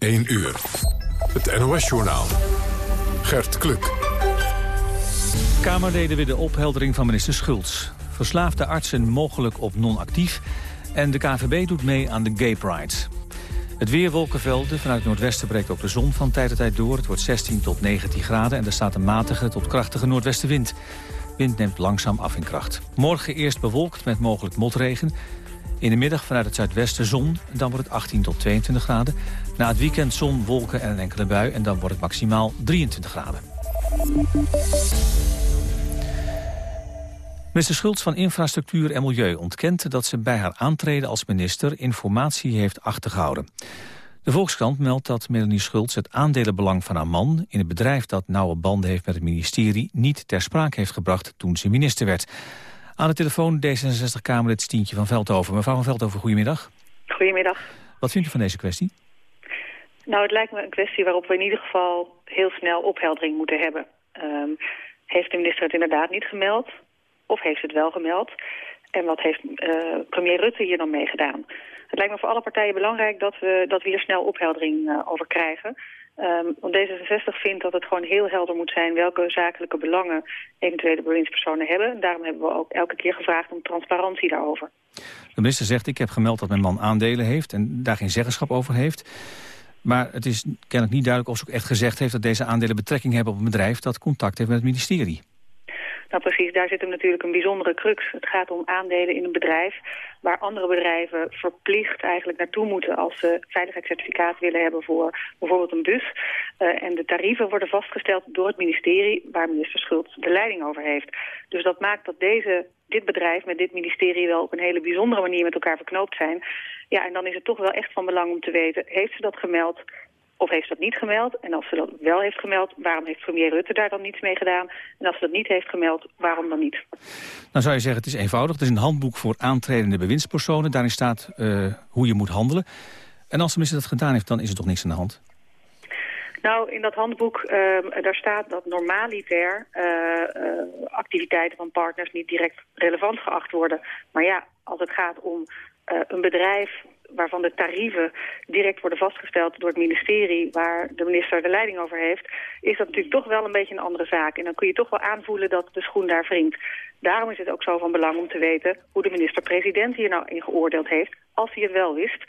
1 uur. Het NOS-journaal. Gert Kluk. Kamerleden willen opheldering van minister Schultz. Verslaafde artsen mogelijk op non-actief. En de KVB doet mee aan de Gay Pride. Het weer wolkenvelden. Vanuit noordwesten breekt ook de zon van tijd tot tijd door. Het wordt 16 tot 19 graden en er staat een matige tot krachtige noordwestenwind. Wind neemt langzaam af in kracht. Morgen eerst bewolkt met mogelijk motregen. In de middag vanuit het zuidwesten zon, dan wordt het 18 tot 22 graden. Na het weekend zon, wolken en een enkele bui en dan wordt het maximaal 23 graden. Minister Schultz van Infrastructuur en Milieu ontkent dat ze bij haar aantreden als minister informatie heeft achtergehouden. De Volkskrant meldt dat Melanie Schultz het aandelenbelang van haar man in het bedrijf dat nauwe banden heeft met het ministerie niet ter sprake heeft gebracht toen ze minister werd. Aan de telefoon D66-Kamerlid Stientje van Veldhoven. Mevrouw van Veldhoven, goedemiddag. Goedemiddag. Wat vindt u van deze kwestie? Nou, het lijkt me een kwestie waarop we in ieder geval heel snel opheldering moeten hebben. Um, heeft de minister het inderdaad niet gemeld? Of heeft ze het wel gemeld? En wat heeft uh, premier Rutte hier dan mee gedaan? Het lijkt me voor alle partijen belangrijk dat we, dat we hier snel opheldering uh, over krijgen. Um, want D66 vindt dat het gewoon heel helder moet zijn welke zakelijke belangen eventuele bewindspersonen hebben. En daarom hebben we ook elke keer gevraagd om transparantie daarover. De minister zegt, ik heb gemeld dat mijn man aandelen heeft en daar geen zeggenschap over heeft. Maar het is kennelijk niet duidelijk of ze ook echt gezegd heeft dat deze aandelen betrekking hebben op een bedrijf dat contact heeft met het ministerie. Nou precies, daar zit hem natuurlijk een bijzondere crux. Het gaat om aandelen in een bedrijf waar andere bedrijven verplicht eigenlijk naartoe moeten als ze veiligheidscertificaat willen hebben voor bijvoorbeeld een bus. Uh, en de tarieven worden vastgesteld door het ministerie waar minister Schultz de leiding over heeft. Dus dat maakt dat deze, dit bedrijf met dit ministerie wel op een hele bijzondere manier met elkaar verknoopt zijn. Ja, en dan is het toch wel echt van belang om te weten, heeft ze dat gemeld? Of heeft ze dat niet gemeld? En als ze dat wel heeft gemeld, waarom heeft premier Rutte daar dan niets mee gedaan? En als ze dat niet heeft gemeld, waarom dan niet? Dan zou je zeggen, het is eenvoudig. Het is een handboek voor aantredende bewindspersonen. Daarin staat uh, hoe je moet handelen. En als de minister dat gedaan heeft, dan is er toch niks aan de hand? Nou, in dat handboek, uh, daar staat dat normaliter uh, uh, activiteiten van partners niet direct relevant geacht worden. Maar ja, als het gaat om een bedrijf waarvan de tarieven direct worden vastgesteld door het ministerie... waar de minister de leiding over heeft... is dat natuurlijk toch wel een beetje een andere zaak. En dan kun je toch wel aanvoelen dat de schoen daar wringt. Daarom is het ook zo van belang om te weten hoe de minister-president hier nou in geoordeeld heeft... als hij het wel wist.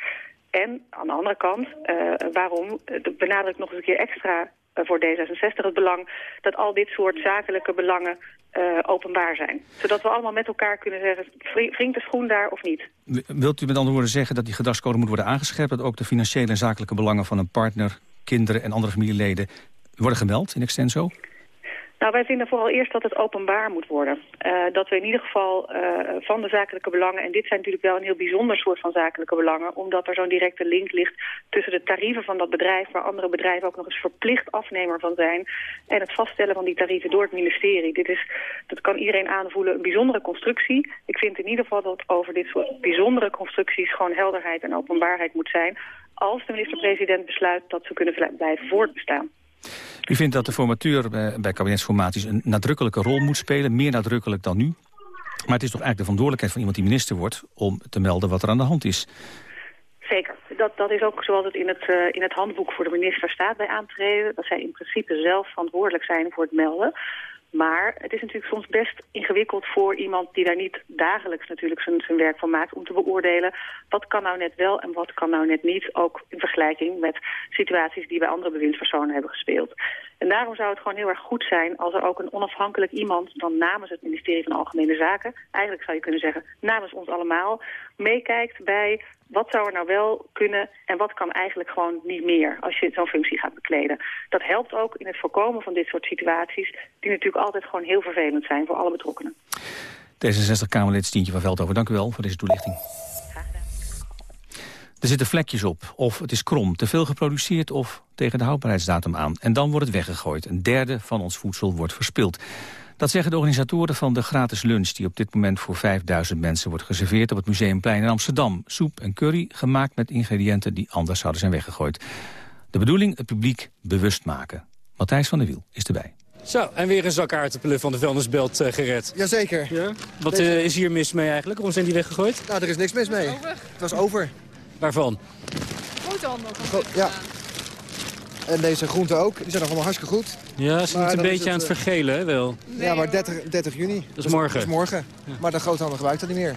En aan de andere kant, uh, waarom, benadruk nog eens een keer extra voor D66 het belang... dat al dit soort zakelijke belangen uh, openbaar zijn. Zodat we allemaal met elkaar kunnen zeggen, wringt de schoen daar of niet? Wilt u met andere woorden zeggen dat die gedragscode moet worden aangescherpt... dat ook de financiële en zakelijke belangen van een partner, kinderen en andere familieleden... worden gemeld in extenso? Nou, wij vinden vooral eerst dat het openbaar moet worden. Uh, dat we in ieder geval uh, van de zakelijke belangen... en dit zijn natuurlijk wel een heel bijzonder soort van zakelijke belangen... omdat er zo'n directe link ligt tussen de tarieven van dat bedrijf... waar andere bedrijven ook nog eens verplicht afnemer van zijn... en het vaststellen van die tarieven door het ministerie. Dit is, dat kan iedereen aanvoelen, een bijzondere constructie. Ik vind in ieder geval dat over dit soort bijzondere constructies... gewoon helderheid en openbaarheid moet zijn... als de minister-president besluit dat ze kunnen blijven voortbestaan. U vindt dat de formatuur bij kabinetsformaties een nadrukkelijke rol moet spelen, meer nadrukkelijk dan nu. Maar het is toch eigenlijk de verantwoordelijkheid van iemand die minister wordt om te melden wat er aan de hand is. Zeker. Dat, dat is ook zoals het in het, uh, in het handboek voor de minister staat bij aantreden. Dat zij in principe zelf verantwoordelijk zijn voor het melden. Maar het is natuurlijk soms best ingewikkeld voor iemand die daar niet dagelijks natuurlijk zijn, zijn werk van maakt... om te beoordelen wat kan nou net wel en wat kan nou net niet... ook in vergelijking met situaties die bij andere bewindspersonen hebben gespeeld. En daarom zou het gewoon heel erg goed zijn als er ook een onafhankelijk iemand... dan namens het ministerie van Algemene Zaken, eigenlijk zou je kunnen zeggen namens ons allemaal... meekijkt bij wat zou er nou wel kunnen en wat kan eigenlijk gewoon niet meer als je zo'n functie gaat bekleden. Dat helpt ook in het voorkomen van dit soort situaties die natuurlijk altijd gewoon heel vervelend zijn voor alle betrokkenen. D66-Kamerlid Stientje van Veldhoven, dank u wel voor deze toelichting. Er zitten vlekjes op, of het is krom, te veel geproduceerd of tegen de houdbaarheidsdatum aan. En dan wordt het weggegooid. Een derde van ons voedsel wordt verspild. Dat zeggen de organisatoren van de gratis lunch... die op dit moment voor 5000 mensen wordt geserveerd op het Museumplein in Amsterdam. Soep en curry, gemaakt met ingrediënten die anders zouden zijn weggegooid. De bedoeling het publiek bewust maken. Matthijs van der Wiel is erbij. Zo, en weer een zak aardappelen van de vuilnisbelt uh, gered. Jazeker. Ja? Wat uh, is hier mis mee eigenlijk? Waarom zijn die weggegooid? Nou, er is niks mis mee. Het was over. Waarvan? Groothandel. Gro ja. En deze groenten ook. Die zijn nog allemaal hartstikke goed. Ja, ze zijn een beetje aan het eh, vergelen, hè, wel? Ja, maar 30, 30 juni. Dat is morgen. Dat is morgen. Maar de groothandel gebruikt dat niet meer.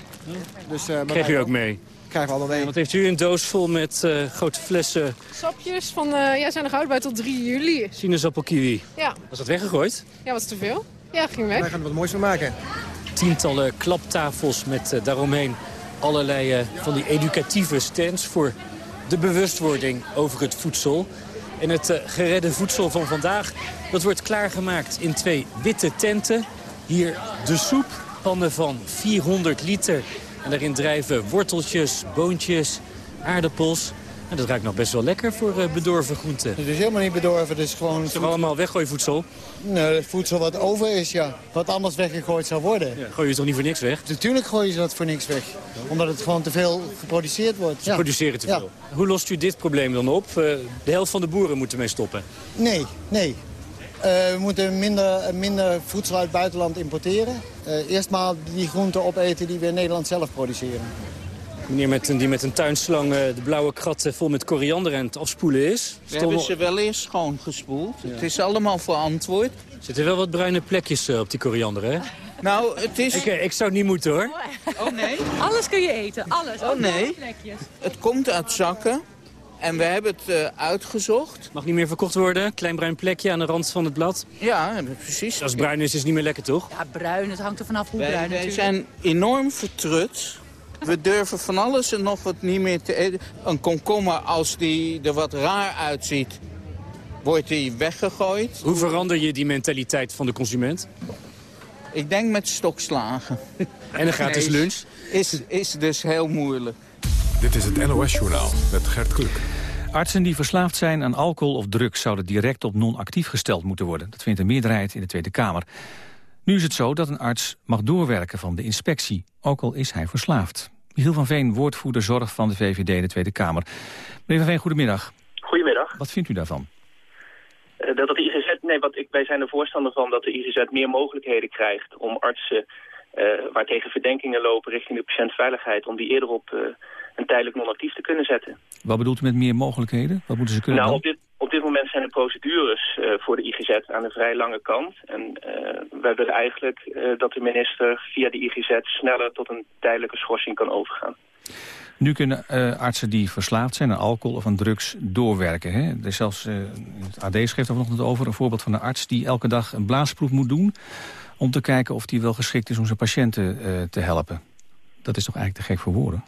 Dus, uh, Krijg u ook mee? Krijgen we allemaal mee. wat heeft u een doos vol met uh, grote flessen? Sapjes van, uh, ja, zijn nog houdbaar tot 3 juli. Sinaasappelkiwi. Ja. Was dat weggegooid? Ja, was te veel. Ja, ging weg. Wij gaan er wat moois van maken. Tientallen klaptafels met uh, daaromheen allerlei van die educatieve stands voor de bewustwording over het voedsel. En het uh, geredde voedsel van vandaag, dat wordt klaargemaakt in twee witte tenten. Hier de soep, pannen van 400 liter. En daarin drijven worteltjes, boontjes, aardappels. En dat ruikt nog best wel lekker voor uh, bedorven groenten. Het is helemaal niet bedorven, het is gewoon... Het is allemaal weggooivoedsel? Nee, het voedsel wat over is, ja. Wat anders weggegooid zou worden. Ja, gooi je toch niet voor niks weg? Natuurlijk gooien ze dat voor niks weg. Omdat het gewoon te veel geproduceerd wordt. Ze produceren te veel. Hoe lost u dit probleem dan op? Uh, de helft van de boeren moeten mee stoppen. Nee, nee. Uh, we moeten minder, minder voedsel uit het buitenland importeren. Uh, eerst maar die groenten opeten die we in Nederland zelf produceren. Meneer met, die met een tuinslang de blauwe krat vol met koriander aan het afspoelen is. We hebben ze wel eerst schoongespoeld. Ja. Het is allemaal verantwoord. Er zitten wel wat bruine plekjes op die koriander, hè? Nou, het is... Ik, ik zou het niet moeten, hoor. Oh, nee? Alles kun je eten, alles. Oh, nee? Het komt uit zakken. En we hebben het uh, uitgezocht. Mag niet meer verkocht worden? Klein bruin plekje aan de rand van het blad? Ja, precies. Als het bruin is, is het niet meer lekker, toch? Ja, bruin. Het hangt er vanaf hoe wij, bruin Wij zijn enorm vertrut. We durven van alles en nog wat niet meer te eten. Een komkommer, als die er wat raar uitziet, wordt die weggegooid. Hoe verander je die mentaliteit van de consument? Ik denk met stokslagen. En een gratis Nee, lunch? Is, is dus heel moeilijk. Dit is het NOS-journaal met Gert Kluk. Artsen die verslaafd zijn aan alcohol of drugs... zouden direct op non-actief gesteld moeten worden. Dat vindt een meerderheid in de Tweede Kamer. Nu is het zo dat een arts mag doorwerken van de inspectie... ook al is hij verslaafd. Michiel van Veen, woordvoerder zorg van de VVD in de Tweede Kamer. Meneer van Veen, goedemiddag. Goedemiddag. Wat vindt u daarvan? Uh, dat het IGZ, nee, wat ik, wij zijn er voorstander van dat de IGZ meer mogelijkheden krijgt om artsen uh, waar tegen verdenkingen lopen richting de patiëntveiligheid, om die eerder op uh, een tijdelijk non-actief te kunnen zetten. Wat bedoelt u met meer mogelijkheden? Wat moeten ze kunnen nou, doen? op dit, op dit moment zijn de procedures uh, voor de IGZ aan de vrij lange kant. En wij willen eigenlijk dat de minister via de IGZ sneller tot een tijdelijke schorsing kan overgaan. Nu kunnen uh, artsen die verslaafd zijn aan alcohol of aan drugs doorwerken. Hè? Er is zelfs, uh, het AD schreef er vanochtend over, een voorbeeld van een arts... die elke dag een blaasproef moet doen om te kijken of die wel geschikt is om zijn patiënten uh, te helpen. Dat is toch eigenlijk te gek voor woorden?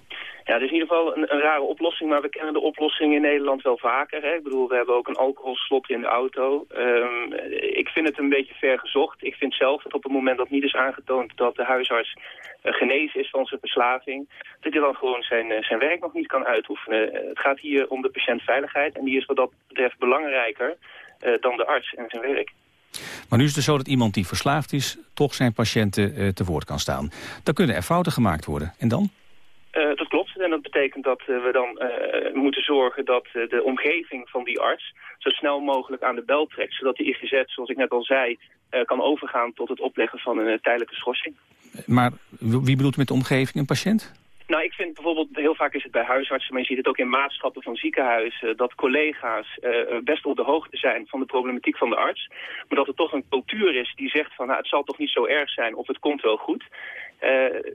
Ja, het is in ieder geval een, rare oplossing, maar we kennen de oplossing in Nederland wel vaker. Hè? Ik bedoel, we hebben ook een alcoholslot in de auto. Um, ik vind het een beetje ver gezocht. Ik vind zelf dat op het moment dat niet is aangetoond dat de huisarts uh, genezen is van zijn verslaving, dat hij dan gewoon zijn, uh, zijn werk nog niet kan uitoefenen. het gaat hier om de patiëntveiligheid en die is wat dat betreft belangrijker dan de arts en zijn werk. Maar nu is het zo dat iemand die verslaafd is... toch zijn patiënten te woord kan staan. Dan kunnen er fouten gemaakt worden. En dan? Uh, dat klopt. En dat betekent dat uh, we dan uh, moeten zorgen dat de omgeving van die arts... zo snel mogelijk aan de bel trekt. Zodat de IGZ, zoals ik net al zei, kan overgaan tot het opleggen van een tijdelijke schorsing. Maar wie bedoelt met de omgeving? Een patiënt? Nou, ik vind bijvoorbeeld, heel vaak is het bij huisartsen, maar je ziet het ook in maatschappen van ziekenhuizen, dat collega's uh, best op de hoogte zijn van de problematiek van de arts. Maar dat er toch een cultuur is die zegt van, nou, het zal toch niet zo erg zijn of het komt wel goed. Uh,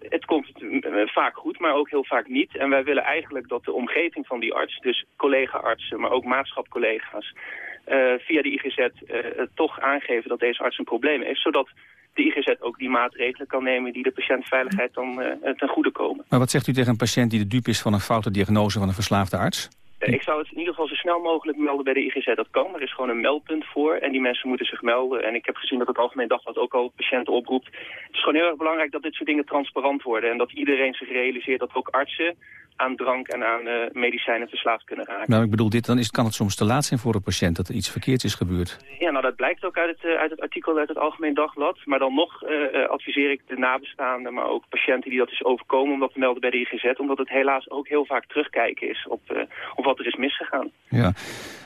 het komt uh, vaak goed, maar ook heel vaak niet. En wij willen eigenlijk dat de omgeving van die arts, dus collega-artsen, maar ook maatschapcollega's, via de IGZ toch aangeven dat deze arts een probleem heeft, zodat de IGZ ook die maatregelen kan nemen die de patiëntveiligheid dan ten goede komen. Maar wat zegt u tegen een patiënt die de dupe is van een foute diagnose van een verslaafde arts? Uh, ik zou het in ieder geval zo snel mogelijk melden bij de IGZ. Dat kan, er is gewoon een meldpunt voor en die mensen moeten zich melden. En ik heb gezien dat het Algemeen Dagblad ook al patiënten oproept. Het is gewoon heel erg belangrijk dat dit soort dingen transparant worden. En dat iedereen zich realiseert dat ook artsen aan drank en aan uh, medicijnen verslaafd kunnen raken. Nou, ik bedoel, dit, dan is, kan het soms te laat zijn voor een patiënt dat er iets verkeerds is gebeurd. Ja, nou dat blijkt ook uit het, uh, uit het artikel uit het Algemeen Dagblad. Maar dan nog uh, adviseer ik de nabestaanden, maar ook patiënten die dat is overkomen... om dat te melden bij de IGZ, omdat het helaas ook heel vaak terugkijken is op, op wat er is misgegaan. Ja,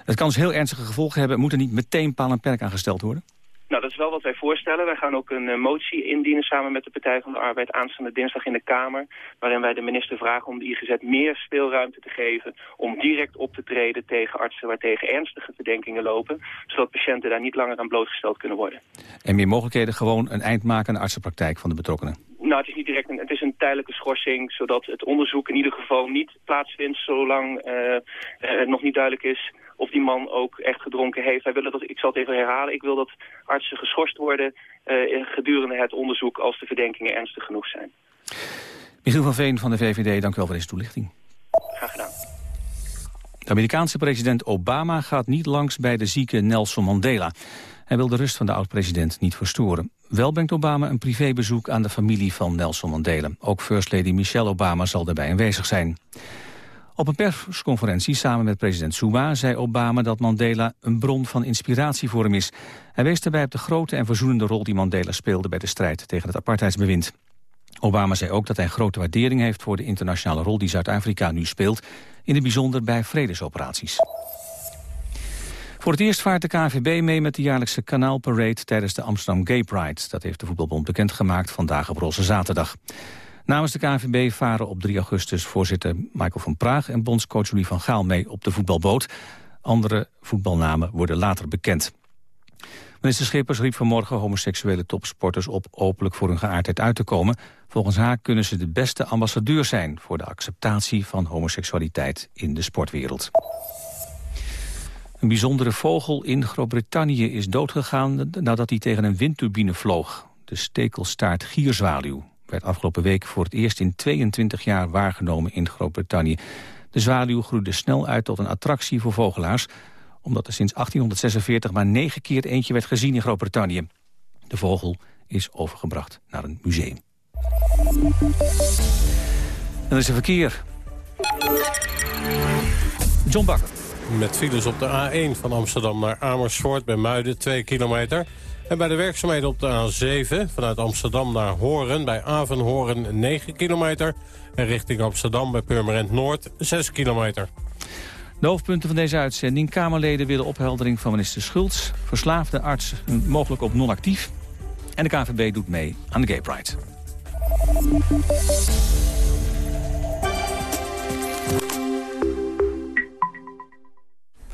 het kan dus heel ernstige gevolgen hebben. Moet er niet meteen paal en perk aangesteld worden? Nou, dat is wel wat wij voorstellen. Wij gaan ook een uh, motie indienen samen met de Partij van de Arbeid aanstaande dinsdag in de Kamer. Waarin wij de minister vragen om de IGZ meer speelruimte te geven. Om direct op te treden tegen artsen waar tegen ernstige verdenkingen lopen. Zodat patiënten daar niet langer aan blootgesteld kunnen worden. En meer mogelijkheden gewoon een eind maken aan de artsenpraktijk van de betrokkenen. Nou, het is niet direct een, het is een tijdelijke schorsing, zodat het onderzoek in ieder geval niet plaatsvindt zolang uh, het nog niet duidelijk is of die man ook echt gedronken heeft. Wij willen dat, ik zal het even herhalen, ik wil dat artsen geschorst worden uh, gedurende het onderzoek als de verdenkingen ernstig genoeg zijn. Michiel van Veen van de VVD, dank u wel voor deze toelichting. Graag gedaan. De Amerikaanse president Obama gaat niet langs bij de zieke Nelson Mandela. Hij wil de rust van de oud-president niet verstoren. Wel brengt Obama een privébezoek aan de familie van Nelson Mandela. Ook First Lady Michelle Obama zal daarbij aanwezig zijn. Op een persconferentie samen met president Zuma zei Obama dat Mandela een bron van inspiratie voor hem is. Hij wees daarbij op de grote en verzoenende rol die Mandela speelde bij de strijd tegen het apartheidsbewind. Obama zei ook dat hij grote waardering heeft voor de internationale rol die Zuid-Afrika nu speelt, in het bijzonder bij vredesoperaties. Voor het eerst vaart de KNVB mee met de jaarlijkse kanaalparade tijdens de Amsterdam Gay Pride. Dat heeft de voetbalbond bekendgemaakt vandaag op Roze Zaterdag. Namens de KNVB varen op 3 augustus voorzitter Michael van Praag... en bondscoach Louis van Gaal mee op de voetbalboot. Andere voetbalnamen worden later bekend. Minister Schippers riep vanmorgen homoseksuele topsporters op... openlijk voor hun geaardheid uit te komen. Volgens haar kunnen ze de beste ambassadeur zijn... voor de acceptatie van homoseksualiteit in de sportwereld. Een bijzondere vogel in Groot-Brittannië is doodgegaan... nadat hij tegen een windturbine vloog. De stekelstaart gierzwaluw werd afgelopen week voor het eerst in 22 jaar waargenomen in Groot-Brittannië. De zwaluw groeide snel uit tot een attractie voor vogelaars... omdat er sinds 1846 maar negen keer eentje werd gezien in Groot-Brittannië. De vogel is overgebracht naar een museum. En er is een verkeer. John Bakker. Met files op de A1 van Amsterdam naar Amersfoort bij Muiden 2 kilometer... En bij de werkzaamheden op de A7 vanuit Amsterdam naar Horen... bij Avenhoorn 9 kilometer. En richting Amsterdam bij Purmerend Noord 6 kilometer. De hoofdpunten van deze uitzending. Kamerleden willen opheldering van minister Schultz. Verslaafde arts mogelijk op non-actief. En de KVB doet mee aan de Gay Pride.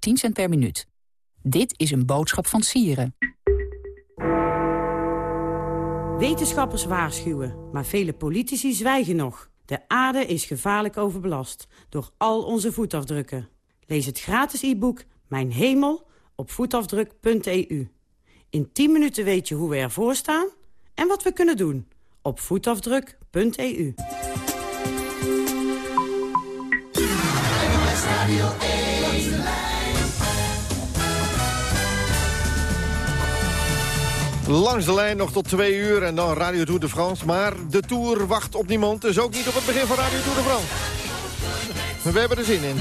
10 cent per minuut. Dit is een boodschap van Sieren. Wetenschappers waarschuwen, maar vele politici zwijgen nog. De aarde is gevaarlijk overbelast door al onze voetafdrukken. Lees het gratis e-book Mijn Hemel op voetafdruk.eu. In 10 minuten weet je hoe we ervoor staan en wat we kunnen doen op voetafdruk.eu. Langs de lijn nog tot twee uur en dan Radio Tour de France. Maar de Tour wacht op niemand, dus ook niet op het begin van Radio Tour de France. We hebben er zin in.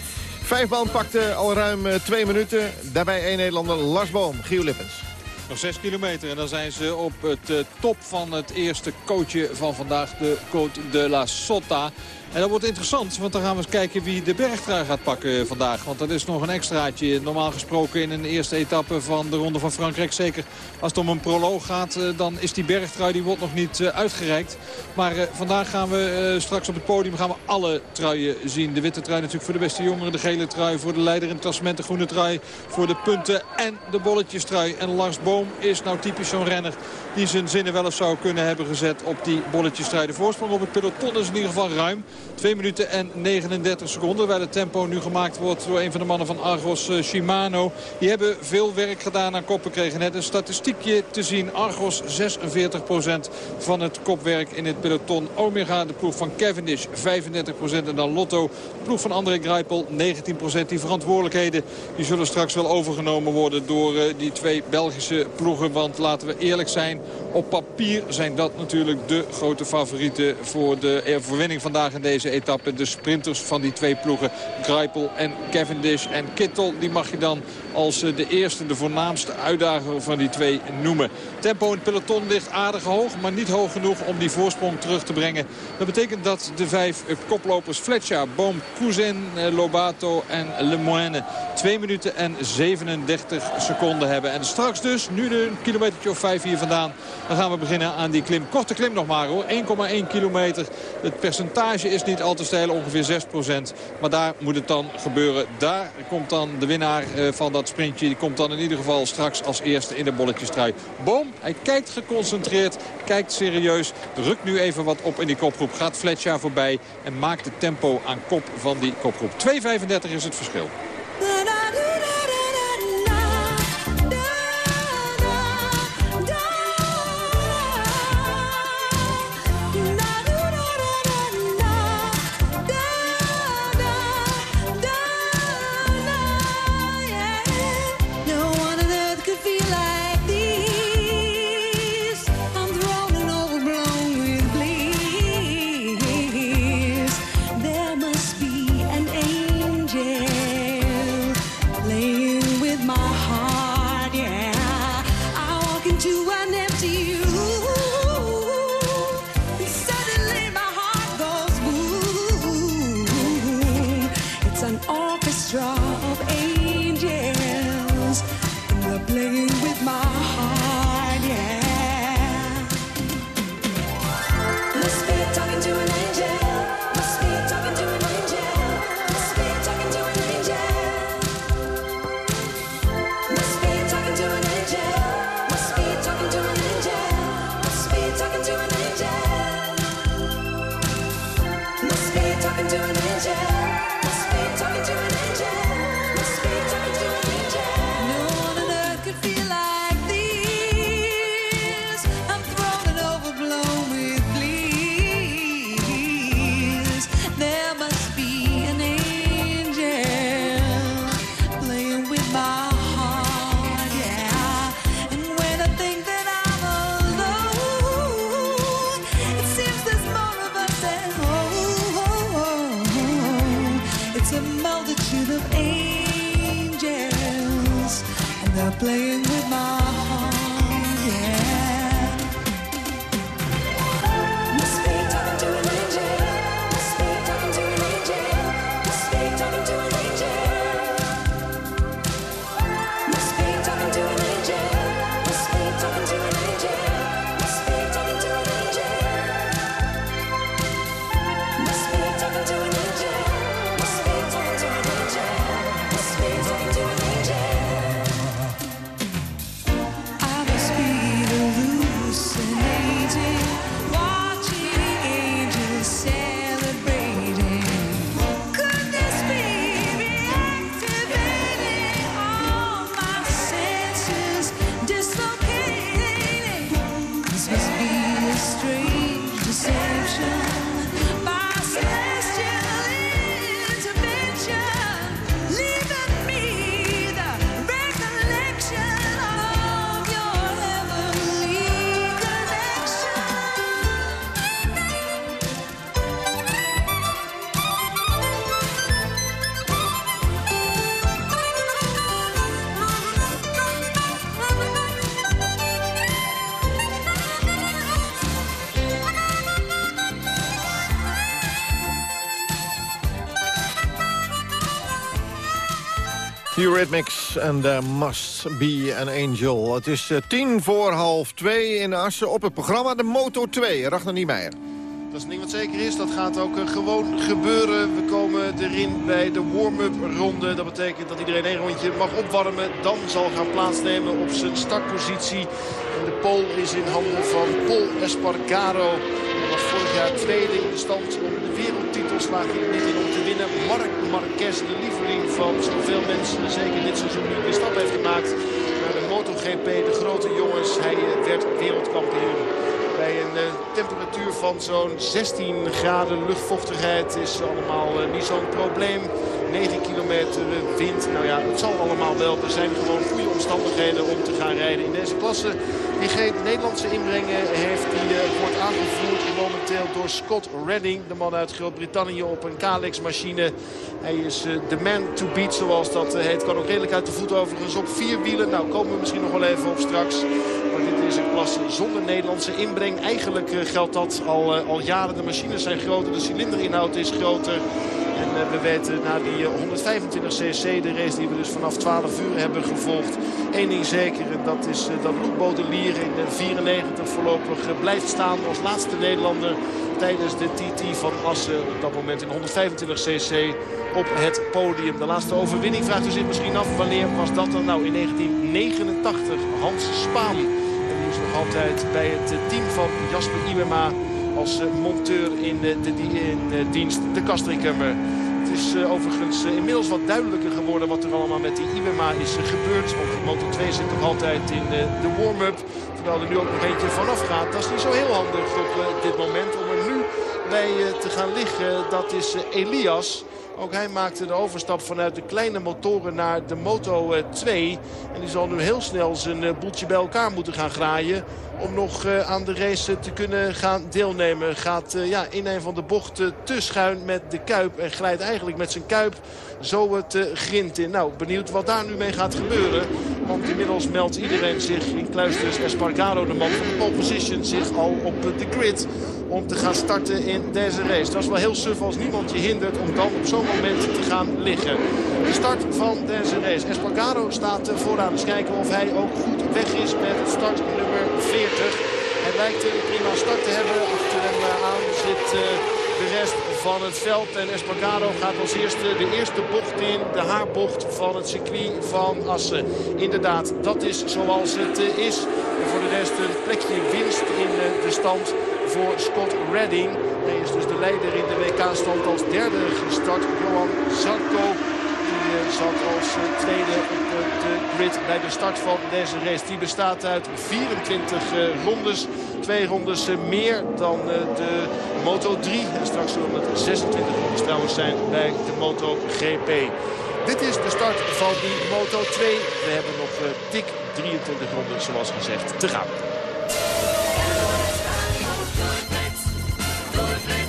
Vijfman pakte al ruim eh, twee minuten. Daarbij één Nederlander, Lars Boom, Giel Lippens. Nog 6 kilometer en dan zijn ze op het uh, top van het eerste coachje van vandaag, de Côte de la Sotta. En dat wordt interessant, want dan gaan we eens kijken wie de bergtrui gaat pakken vandaag. Want dat is nog een extraatje. Normaal gesproken in een eerste etappe van de Ronde van Frankrijk. Zeker als het om een proloog gaat, eh, dan is die bergtrui die wordt nog niet eh, uitgereikt. Maar eh, vandaag gaan we straks op het podium gaan we alle truien zien. De witte trui natuurlijk voor de beste jongeren. De gele trui voor de leider in het klassement. De groene trui voor de punten en de bolletjes trui. En Lars Boom is nou typisch zo'n renner die zijn zinnen wel eens zou kunnen hebben gezet op die bolletjes trui. De voorsprong op het peloton is in ieder geval ruim. 2 minuten en 39 seconden. Waar het tempo nu gemaakt wordt door een van de mannen van Argos, eh, Shimano. Die hebben veel werk gedaan aan koppen. Kregen net een statistiekje te zien. Argos 46% van het kopwerk in het peloton. Omega, de ploeg van Cavendish, 35%. En dan Lotto, de ploeg van André Greipel, 19%. Die verantwoordelijkheden die zullen straks wel overgenomen worden door uh, die twee Belgische ploegen. Want laten we eerlijk zijn, op papier zijn dat natuurlijk de grote favorieten voor de eh, verwinning vandaag in deze etappe. De sprinters van die twee ploegen, Greipel en Cavendish. En Kittel, die mag je dan als eh, de eerste, de voornaamste uitdager van die twee noemen. Tempo in het peloton ligt aardig hoog, maar niet hoog genoeg om die voorsprong terug te brengen. Dat betekent dat de vijf eh, koplopers Fletcher, Boom, Cousin, Lobato en Lemoine 2 minuten en 37 seconden hebben. En straks dus, nu een kilometertje of vijf hier vandaan, dan gaan we beginnen aan die klim. Korte klim nog maar hoor, 1,1 kilometer. Het percentage is niet al te stijl, ongeveer 6 procent. Maar daar moet het dan gebeuren. Daar komt dan de winnaar eh, van dat sprintje. Die komt dan in ieder geval straks als eerste in de bolletjestrui. Boom, hij kijkt geconcentreerd, kijkt serieus. Rukt nu even wat op in die kopgroep. Gaat Fletcher voorbij en maakt het tempo aan kop van die kopgroep. 2,35 is het verschil. treasure. Eurythmics and There Must Be an Angel. Het is uh, tien voor half twee in Assen op het programma de Moto 2. Ragnar Niemeyer. Dat is een ding wat zeker is. Dat gaat ook uh, gewoon gebeuren. We komen erin bij de warm-up ronde. Dat betekent dat iedereen één rondje mag opwarmen. Dan zal gaan plaatsnemen op zijn startpositie. En de pole is in handen van Paul Espargaro. Hij was vorig jaar tweede in de stand om de wereldtitel. Slaagt hij niet in om te winnen. Marc Marquez, de lieveling van zoveel mensen. Zeker dit seizoen nu de stap heeft gemaakt naar de MotoGP. De grote jongens. Hij eh, werd wereldkampioen. Bij een uh, temperatuur van zo'n 16 graden luchtvochtigheid is allemaal uh, niet zo'n probleem. 9 kilometer wind. Nou ja, het zal allemaal wel. Er zijn gewoon goede omstandigheden om te gaan rijden in deze klasse. Die geen Nederlandse inbrengen heeft. Die uh, wordt aangevoerd momenteel door Scott Redding. De man uit Groot-Brittannië op een Kalex-machine. Hij is de man to beat zoals dat heet. Kan ook redelijk uit de voet overigens op vier wielen. Nou komen we misschien nog wel even op straks. Is een klasse zonder Nederlandse inbreng. Eigenlijk geldt dat al, al jaren. De machines zijn groter, de cilinderinhoud is groter. En uh, we weten na die 125cc, de race die we dus vanaf 12 uur hebben gevolgd. één ding zeker, en dat is dat Loek Bodelier in de 94 voorlopig blijft staan als laatste Nederlander tijdens de TT van Assen. Op dat moment in 125cc op het podium. De laatste overwinning vraagt u zich misschien af. Wanneer was dat dan? Nou, in 1989. Hans Spaan. Nog altijd bij het team van Jasper Iwema als monteur in de, de, in dienst de Castricummer. Het is overigens inmiddels wat duidelijker geworden wat er allemaal met die Iwema is gebeurd. Want de Moto 2 zit nog altijd in de warm-up. Terwijl er nu ook nog eentje vanaf gaat. Dat is niet zo heel handig op dit moment om er nu bij te gaan liggen. Dat is Elias. Ook hij maakte de overstap vanuit de kleine motoren naar de Moto 2. En die zal nu heel snel zijn boeltje bij elkaar moeten gaan graaien om nog uh, aan de race te kunnen gaan deelnemen. Gaat uh, ja, in een van de bochten te schuin met de Kuip. En glijdt eigenlijk met zijn Kuip zo het uh, grind in. Nou, benieuwd wat daar nu mee gaat gebeuren. Want inmiddels meldt iedereen zich in Kluisters Espargaro, de man van de pole position, zich al op de grid om te gaan starten in deze race. Dat is wel heel suf als niemand je hindert om dan op zo'n moment te gaan liggen. De start van deze race. Espargaro staat vooraan. Dus kijken of hij ook goed weg is met startnummer 40. Hij lijkt een prima start te hebben. Achter hem aan zit de rest van het veld. En Espargaro gaat als eerste de eerste bocht in. De haarbocht van het circuit van Assen. Inderdaad, dat is zoals het is. En voor de rest een plekje winst in de stand voor Scott Redding. Hij is dus de leider in de WK-stand als derde gestart. Johan Zarko die zat als tweede op de grid bij de start van deze race. Die bestaat uit 24 rondes. Twee rondes meer dan de Moto 3. En straks zullen het 26 rondes trouwens zijn bij de Moto GP. Dit is de start van die Moto 2. We hebben nog dik 23 ronden zoals gezegd te gaan.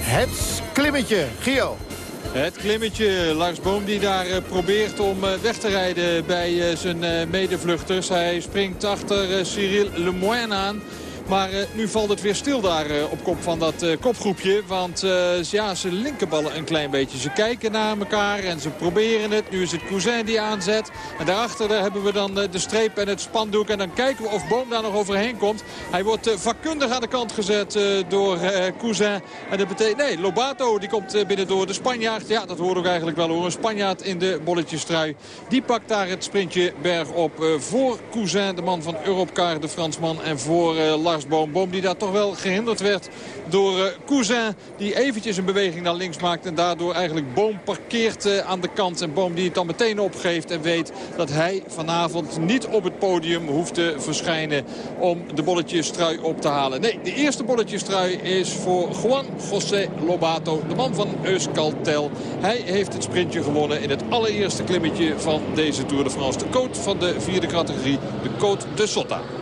Het klimmetje, Gio. Het klimmetje, Lars Boom die daar uh, probeert om uh, weg te rijden bij uh, zijn medevluchters. Hij springt achter Cyril Lemoyne aan. Maar uh, nu valt het weer stil daar uh, op kop van dat uh, kopgroepje. Want ja, ze linkerballen een klein beetje. Ze kijken naar elkaar en ze proberen het. Nu is het Cousin die aanzet. En daarachter daar hebben we dan de streep en het spandoek. En dan kijken we of Boom daar nog overheen komt. Hij wordt vakkundig aan de kant gezet door Cousin. En dat betekent... Nee, Lobato die komt binnen door de Spanjaard. Ja, dat hoort ook eigenlijk wel hoor. Een Spanjaard in de bolletjestrui. Die pakt daar het sprintje berg op voor Cousin. De man van Europcar, de Fransman. En voor Lars Boom. Die daar toch wel gehinderd werd door uh, Cousin. Die eventjes een beweging naar links maakt. En daardoor eigenlijk Boom parkeert uh, aan de kant. En Boom die het dan meteen opgeeft. En weet dat hij vanavond niet op het podium hoeft te verschijnen. Om de bolletjestrui op te halen. Nee, de eerste bolletjestrui is voor Juan José Lobato. De man van Euskaltel. Hij heeft het sprintje gewonnen in het allereerste klimmetje van deze Tour de France. De coat van de vierde categorie. De coat de Sotta.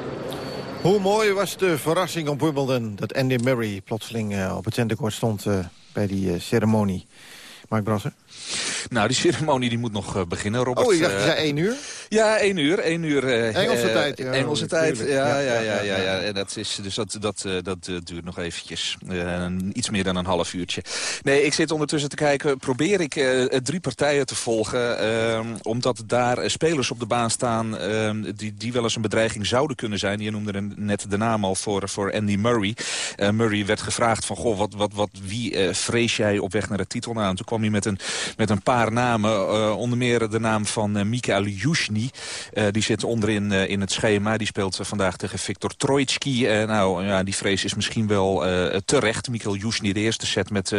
Hoe mooi was de verrassing op Wimbledon... dat Andy Murray plotseling uh, op het centercourt stond uh, bij die uh, ceremonie. Mark Brasser? Nou, die ceremonie die moet nog uh, beginnen, Robert. Oh, je dacht, je zei één uur? Ja, één uur. Één uur uh, Engelse tijd. Ja, Engelse tijd, ja, ja, ja, ja, ja, En dat is, dus dat, dat, dat duurt nog eventjes. iets meer dan een half uurtje. Nee, ik zit ondertussen te kijken. Probeer ik drie partijen te volgen. Omdat daar spelers op de baan staan die, die wel eens een bedreiging zouden kunnen zijn. Je noemde net de naam al voor, voor Andy Murray. Murray werd gevraagd van, goh, wat, wat, wat, wie vrees jij op weg naar de titel? Nou, en toen kwam hij met een, met een paar namen. onder meer de naam van Mikael Yushny Jusny. die zit onderin in het schema. Die speelt vandaag tegen Viktor Trojtski. nou, ja, die vrees is misschien wel terecht. Mikkel Jusny de eerste set met 6-2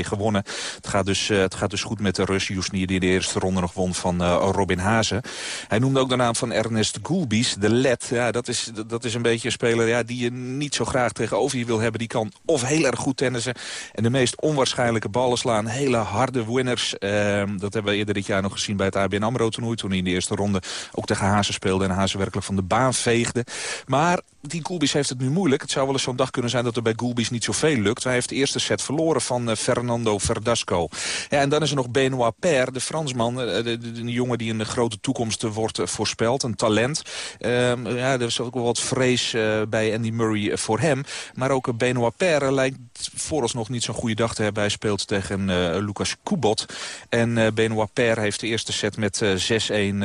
gewonnen. Het gaat, dus, het gaat dus goed met de Rus Jusny die de eerste ronde nog won van Robin Hazen. Hij noemde ook de naam van Ernest Gulbis, de led. Ja, dat is, dat is een beetje een speler ja, die je niet zo graag tegenover je wil hebben. Die kan of heel erg goed tennissen en de meest onwaarschijnlijke ballen slaan. Hele harde winners. Ehm, dat hebben we eerder dit jaar nog gezien bij het ABN AMRO-toernooi. Toen hij in de eerste ronde ook tegen Hazen speelde en Hazen werkelijk van de baan veegde. Maar die Gulbis heeft het nu moeilijk. Het zou wel eens zo'n dag kunnen zijn dat er bij Gulbis niet zoveel lukt. Hij heeft de eerste set verloren van uh, Fernando Verdasco. Ja, en dan is er nog Benoit Per, de Fransman. Uh, de, jongen die een grote toekomst wordt uh, voorspeld. Een talent. Ehm, ja, er is ook wel wat vrees bij Andy Murray voor hem. Maar ook Benoit Per lijkt vooralsnog niet zo'n goede dag te hebben. Hij speelt tegen Lucas Kubot. En Benoit Per heeft de eerste set met 6-1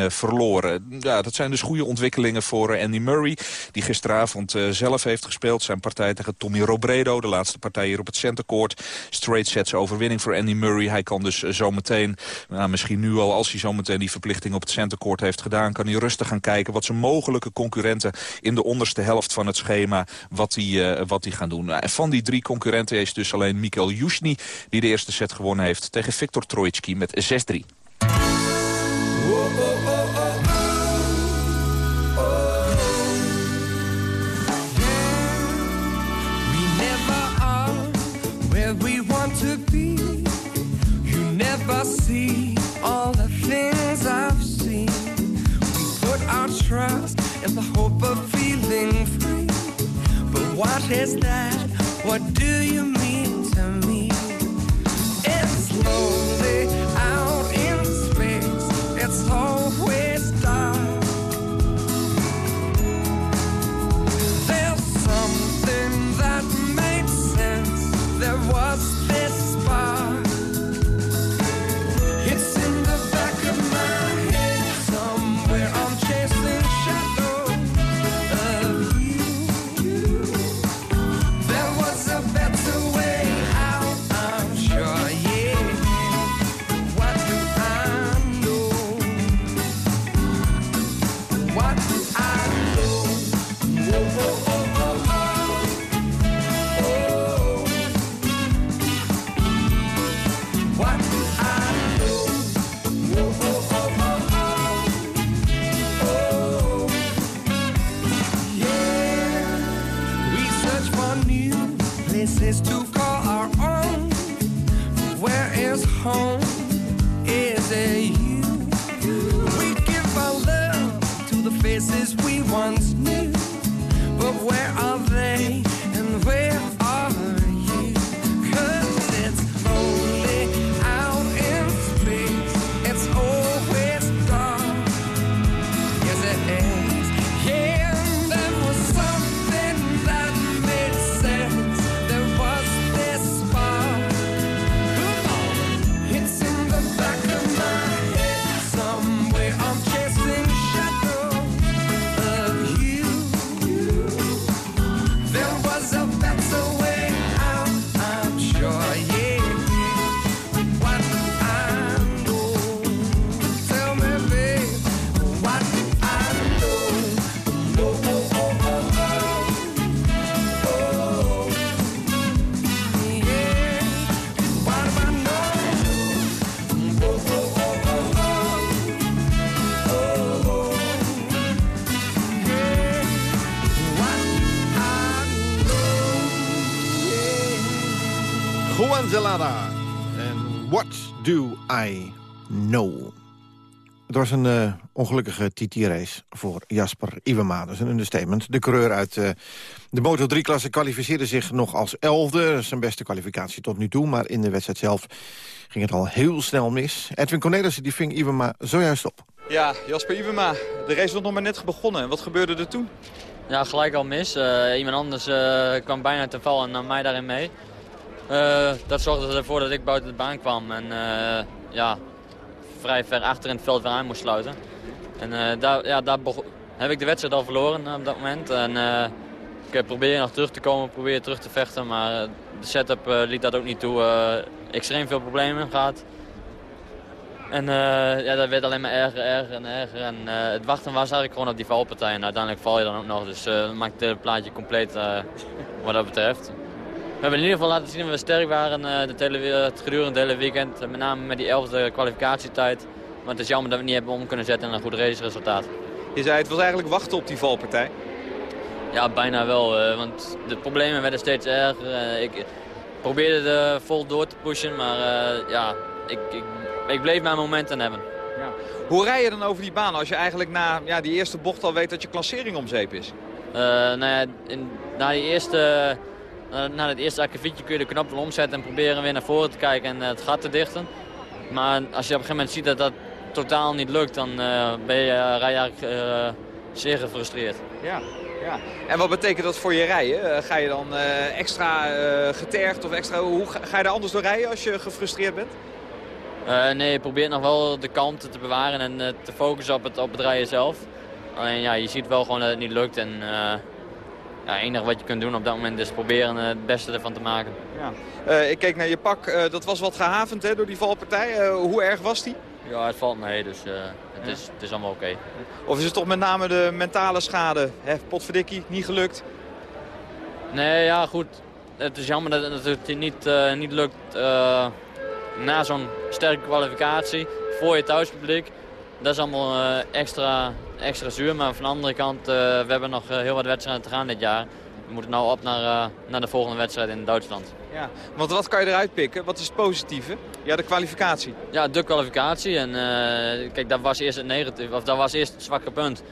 verloren. Ja, dat zijn dus goede ontwikkelingen voor Andy Murray. Die gisteravond zelf heeft gespeeld. Zijn partij tegen Tommy Robredo, de laatste partij hier op het centercourt. Straight sets overwinning voor Andy Murray. Hij kan dus zometeen, nou, misschien nu al als hij zometeen die verplichting op het centercourt heeft gedaan... kan hij rustig gaan kijken wat zijn mogelijke concurrenten in de onderste helft van het schema... wat die, wat die gaan doen. Nou, van die drie concurrenten is dus alleen Mikkel Jusny... die de eerste set gewonnen heeft tegen Viktor Trojtski met 6-3. we want to be. You never see all the things I've seen. We our trust in the hope of feeling free. But what is that? What do you mean to me? It's lonely What Do I Know? Het was een eh, ongelukkige TT-race voor Jasper Iwema. Dat is een understatement. De coureur uit eh, de Moto3-klasse kwalificeerde zich nog als elfde. Dat is zijn beste kwalificatie tot nu toe. Maar in de wedstrijd zelf ging het al heel snel mis. Edwin Cornelissen die ving Iwema zojuist op. Ja, Jasper Iwema, de race was nog maar net begonnen. Wat gebeurde er toen? Ja, gelijk al mis. Eh, iemand anders eh, kwam bijna te vallen en nam mij daarin mee. Eh, dat zorgde ervoor dat ik buiten de baan kwam en eh, ja, vrij ver achter in het veld weer aan moest sluiten. En eh, daar, ja, daar heb ik de wedstrijd al verloren op dat moment. En ik proberen nog terug te komen, proberen terug te vechten, maar de setup liet dat ook niet toe. Extreem veel problemen gehad. En ja, dat werd alleen maar erger, erger en erger. En uh, het wachten was eigenlijk gewoon op die valpartij. En uiteindelijk val je dan ook nog. Dus uh, maakt het plaatje compleet wat dat betreft. We hebben in ieder geval laten zien dat we sterk waren de hele, het gedurende het hele weekend. Met name met die elfde kwalificatietijd. Maar het is jammer dat we niet hebben om kunnen zetten naar een goed raceresultaat. Je zei het was eigenlijk wachten op die valpartij. Ja, bijna wel. want de problemen werden steeds erger. ik probeerde er vol door te pushen, maar ja, ik, ik ik bleef mijn momenten hebben. Ja. Hoe rij je dan over die baan als je eigenlijk na ja, die eerste bocht al weet dat je klassering om zeep is? Uh, nou ja, in, na, die eerste, na het eerste akkefietje kun je de knop wel omzetten en proberen weer naar voren te kijken en uh, het gat te dichten. Maar als je op een gegeven moment ziet dat dat totaal niet lukt, dan ben je, rij eigenlijk zeer gefrustreerd. Ja. Ja. En wat betekent dat voor je rijden? ga je dan extra getergd of extra... Hoe ga, ga je er anders door rijden als je gefrustreerd bent? Uh, nee, je probeert nog wel de kalmte te bewaren en te focussen op het, op het rijden zelf. Alleen ja, je ziet wel gewoon dat het niet lukt. En ja, het enige wat je kunt doen op dat moment is proberen het beste ervan te maken. Ja. ik keek naar je pak, dat was wat gehavend hè, door die valpartij. hoe erg was die? Ja, het valt mee, dus het, is, het is allemaal oké. Of is het toch met name de mentale schade? Hè, potverdikkie, niet gelukt? Nee, ja goed. Het is jammer dat het niet, niet lukt na zo'n sterke kwalificatie voor je thuispubliek. Dat is allemaal extra, extra zuur. Maar van de andere kant, uh, we hebben nog uh, heel wat wedstrijden te gaan dit jaar. We moeten nou op naar, naar de volgende wedstrijd in Duitsland. Ja, want wat kan je eruit pikken? Wat is het positieve? Ja, de kwalificatie. Ja, de kwalificatie. En kijk, dat was eerst het negatieve, of dat was eerst het zwakke punt.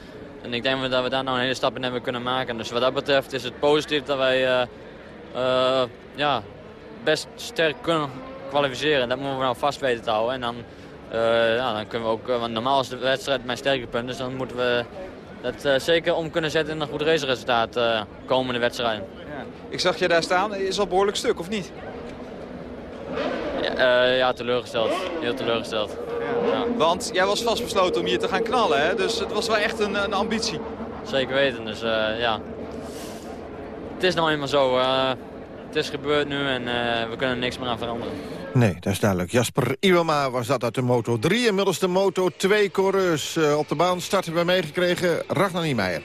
En ik denk dat we daar nou een hele stap in hebben kunnen maken. Dus wat dat betreft is het positief dat wij ja, best sterk kunnen kwalificeren. Dat moeten we nou vast weten te houden. En dan, ja, dan kunnen we ook, want normaal is de wedstrijd mijn sterke punt. Dus dan moeten we dat uh, zeker om kunnen zetten in een goed raceresultaat komende wedstrijden. Ja. Ik zag je daar staan. Is al behoorlijk stuk, of niet? Ja, ja teleurgesteld. Heel teleurgesteld. Ja. Ja. Want jij was vastbesloten om hier te gaan knallen, hè? Dus het was wel echt een, een ambitie. Zeker weten. Dus ja, het is nou eenmaal zo. het is gebeurd nu en we kunnen er niks meer aan veranderen. Nee, dat is duidelijk. Jasper Iwama was dat uit de Moto 3. Inmiddels de Moto 2 coureurs uh, op de baan. Starten we meegekregen. Ragnar Niemeyer.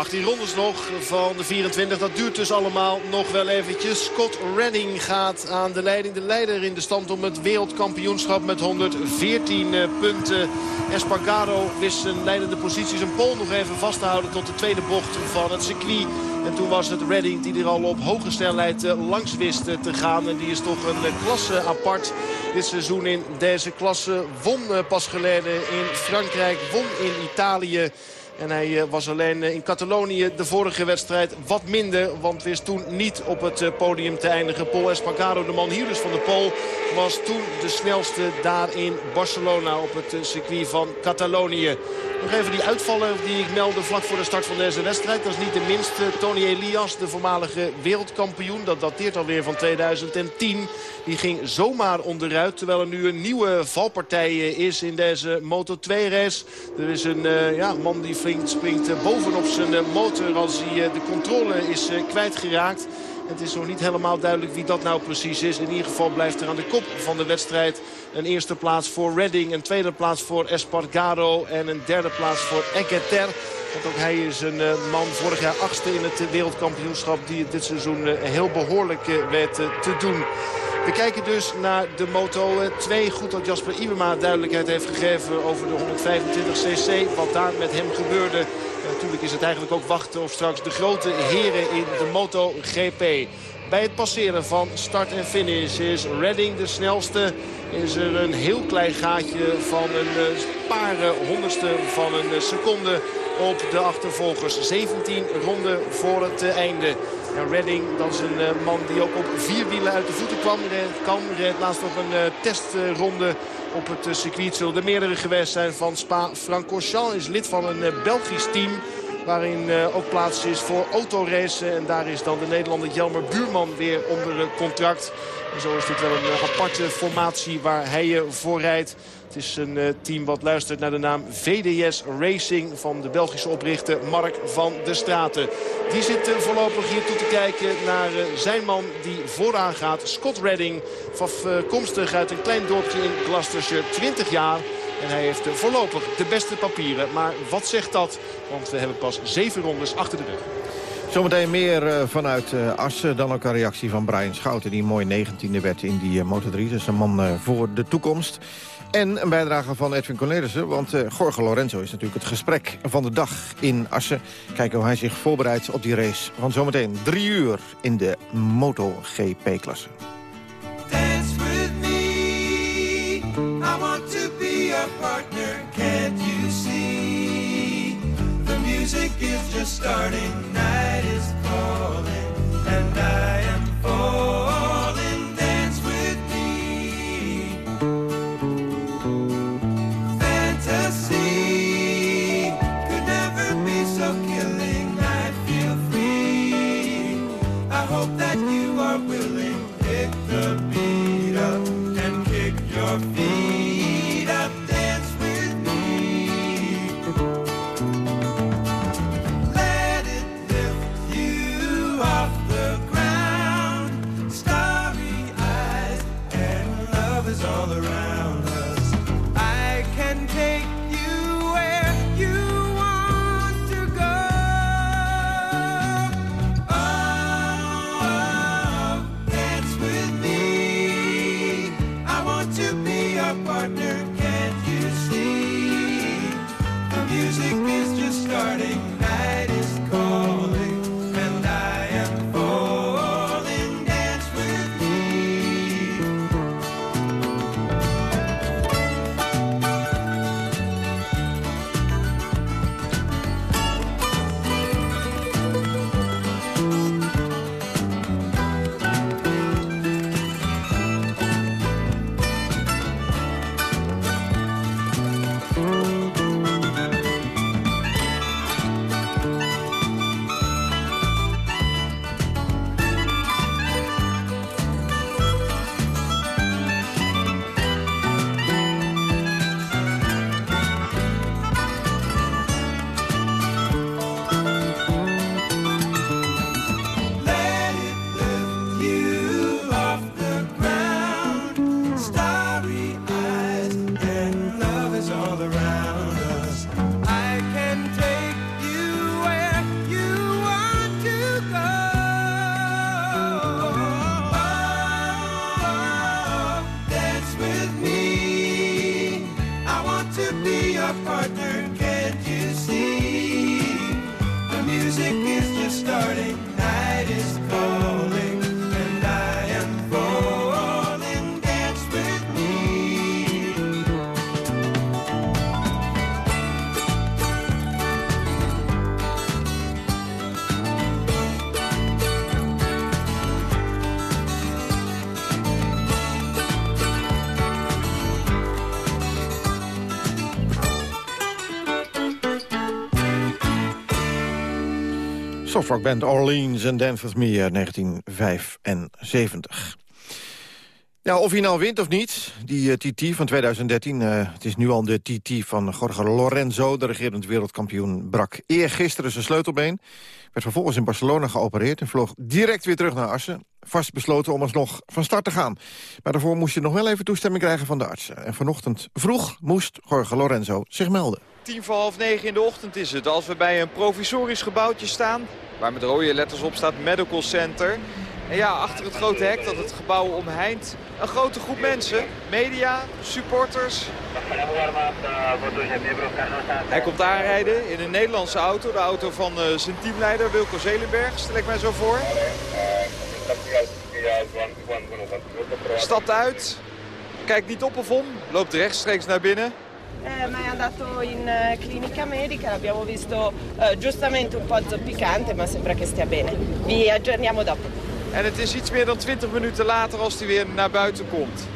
18 rondes nog van de 24. Dat duurt dus allemaal nog wel eventjes. Scott Redding gaat aan de leiding. De leider in de stand om het wereldkampioenschap met 114 eh, punten. Espargaro wist zijn leidende positie zijn pol nog even vast te houden tot de tweede bocht van het circuit. En toen was het Redding die er al op hoge snelheid eh, langs wist eh, te gaan. En die is toch een klasse apart dit seizoen in deze klasse. Won pas geleden in Frankrijk, won in Italië. En hij eh, was alleen eh, in Catalonië de vorige wedstrijd wat minder. Want wist toen niet op het eh, podium te eindigen. Paul Espargaro, de man hier dus van de Pol, was toen de snelste daar in Barcelona op het circuit van Catalonië. Nog even die uitvallen die ik meldde vlak voor de start van deze wedstrijd. Dat is niet de minste. Tony Elias, de voormalige wereldkampioen. Dat dateert alweer van 2010. Die ging zomaar onderuit. Terwijl er nu een nieuwe valpartij is in deze Moto2-race. Er is een uh, ja, man die flink springt bovenop zijn uh, motor als hij uh, de controle is kwijtgeraakt. Het is nog niet helemaal duidelijk wie dat nou precies is. In ieder geval blijft er aan de kop van de wedstrijd een eerste plaats voor Redding. Een tweede plaats voor Espargaro. En een derde plaats voor Eketer. Want ook hij is een man vorig jaar achtste in het wereldkampioenschap. Die dit seizoen heel behoorlijk weet te doen. We kijken dus naar de Moto 2. Goed dat Jasper Iwema duidelijkheid heeft gegeven over de 125cc. Wat daar met hem gebeurde. En natuurlijk is het eigenlijk ook wachten of straks de grote heren in de Moto GP. Bij het passeren van start en finish is Redding de snelste. Is er een heel klein gaatje van een eh, paar honderdste van een seconde op de achtervolgers. 17 ronden voor het eh, einde. En Redding, dat is een eh, man die ook op vier wielen uit de voeten kwam. Kan reed laatst nog een eh, testronde op het circuit. Zullen er meerdere geweest zijn van Spa. Francorchamps is lid van een Belgisch team Waarin eh, ook plaats is voor autoracen. En daar is dan de Nederlander Jelmer Buurman weer onder contract. En zo is dit wel een aparte formatie waar hij je voor rijdt. Het is een team wat luistert naar de naam VDS Racing van de Belgische oprichter Mark van der Straten. Die zit voorlopig hier toe te kijken naar zijn man die vooraan gaat. Scott Redding, afkomstig uit een klein dorpje in Gloucestershire, 20 jaar. En hij heeft voorlopig de beste papieren. Maar wat zegt dat? Want we hebben pas zeven rondes achter de rug. Zometeen meer uh, vanuit uh, Assen. Dan ook een reactie van Brian Schouten. Die mooi 19e werd in die Motor 3. Dus een man voor de toekomst. En een bijdrage van Edwin Cornelissen. Want Jorge Lorenzo is natuurlijk het gesprek van de dag in Assen. Kijken hoe hij zich voorbereidt op die race. Van zometeen drie uur in de MotoGP-klasse. Is just starting. Night is calling. And I am falling. Softrockband Orleans en Dance With Me uit 1975. Ja, of hij nou wint of niet, die eh, TT van 2013... eh, het is nu al de TT van Jorge Lorenzo, de regerend wereldkampioen... brak eergisteren zijn sleutelbeen, werd vervolgens in Barcelona geopereerd... en vloog direct weer terug naar Assen, vast besloten om alsnog van start te gaan. Maar daarvoor moest je nog wel even toestemming krijgen van de artsen. En vanochtend vroeg moest Jorge Lorenzo zich melden. Tien voor half negen in de ochtend is het. Als we bij een provisorisch gebouwtje staan, waar met rode letters op staat Medical Center. En ja, achter het grote hek dat het gebouw omheind, een grote groep mensen. Media, supporters. Hij komt aanrijden in een Nederlandse auto. De auto van eh, zijn teamleider Wilco Zelenberg, stel ik mij zo voor. Stapt uit, kijkt niet op of om, loopt rechtstreeks naar binnen. Eh, ma è andato in eh, clinica medica, l'abbiamo visto eh, giustamente un po' zoppicante, ma sembra che stia bene. Vi aggiorniamo dopo. En het is iets meer dan 20 minuten later als hij weer naar buiten komt.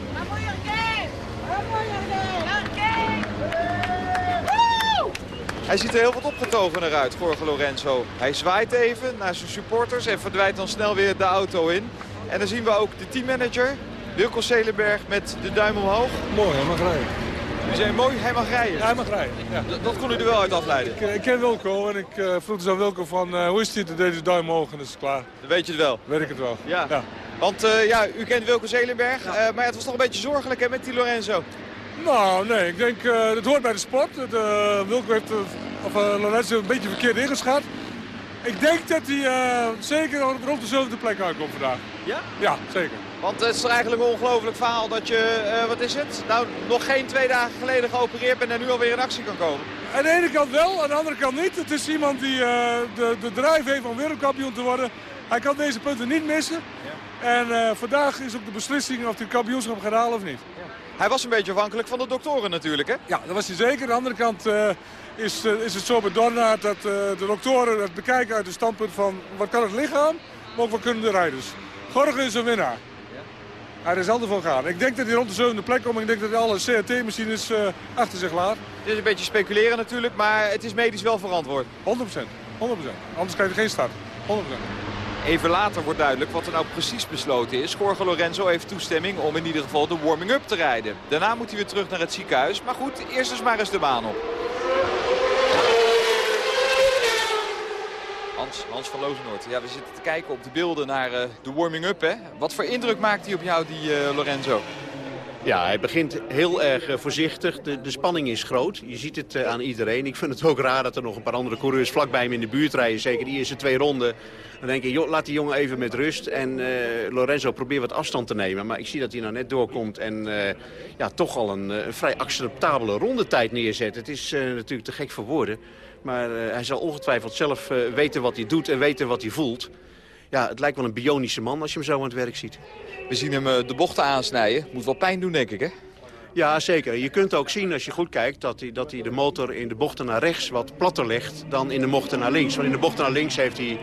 Hij ziet er heel wat opgetogener uit, Jorge Lorenzo. Hij zwaait even naar zijn supporters en verdwijnt dan snel weer de auto in. En dan zien we ook de teammanager, Wilco Selenberg, met de duim omhoog. Mooi, mag rijden. U zei mooi, hij mag rijden. Ja, hij mag rijden. Ja. Dat kon u er wel uit afleiden. Ik, ik ken Wilco en ik uh, vroeg dus aan Wilco van uh, hoe is het? Toen deed hij de duim omhoog en dat is klaar. Dan weet je het wel. Weet ik het wel. Ja. Want uh, ja, u kent Wilco Zelenberg, maar het was toch een beetje zorgelijk hè, met die Lorenzo. Nou, nee, ik denk, uh, het hoort bij de sport. Uh, Wilco heeft, uh, of Lorenzo een beetje verkeerd ingeschat. Ik denk dat hij zeker rond de zevende plek aankomt vandaag. Ja? Ja, zeker. Want het is eigenlijk een ongelooflijk verhaal dat je, wat is het? Nou, nog geen twee dagen geleden geopereerd bent en nu alweer in actie kan komen. Aan de ene kant wel, aan de andere kant niet. Het is iemand die de, de drive heeft om wereldkampioen te worden. Hij kan deze punten niet missen. Ja. En vandaag is ook de beslissing of hij het kampioenschap gaat halen of niet. Ja. Hij was een beetje afhankelijk van de doktoren natuurlijk, hè? Ja, dat was hij zeker. Aan de andere kant is, is het zo bij Dornaert dat de doktoren het bekijken uit het standpunt van... wat kan het lichaam, maar ook wat kunnen de rijders. Gorge is een winnaar. Hij is altijd van gaan. Ik denk dat hij rond de zevende plek komt. Ik denk dat hij alle CRT-machines achter zich laat. Het is een beetje speculeren natuurlijk, maar het is medisch wel verantwoord. 100%. 100%. Anders krijg je geen start. 100%. Even later wordt duidelijk wat er nou precies besloten is. Jorge Lorenzo heeft toestemming om in ieder geval de warming-up te rijden. Daarna moet hij weer terug naar het ziekenhuis. Maar goed, eerst dus maar eens de baan op. Hans, van Lozenoord. Ja, we zitten te kijken op de beelden naar uh, de warming-up. Wat voor indruk maakt hij op jou, die uh, Lorenzo? Ja, hij begint heel erg uh, voorzichtig. De, de, spanning is groot. Je ziet het aan iedereen. Ik vind het ook raar dat er nog een paar andere coureurs vlakbij hem in de buurt rijden. Zeker die eerste twee ronden. Dan denk je, joh, laat die jongen even met rust. En Lorenzo probeert wat afstand te nemen. Maar ik zie dat hij nou net doorkomt en ja, toch al een, vrij acceptabele rondetijd neerzet. Het is natuurlijk te gek voor woorden. Maar hij zal ongetwijfeld zelf weten wat hij doet en weten wat hij voelt. Ja, het lijkt wel een bionische man als je hem zo aan het werk ziet. We zien hem de bochten aansnijden. Moet wel pijn doen, denk ik, hè? Ja, zeker. Je kunt ook zien als je goed kijkt dat hij, dat hij de motor in de bochten naar rechts wat platter legt dan in de bochten naar links. Want in de bochten naar links heeft hij,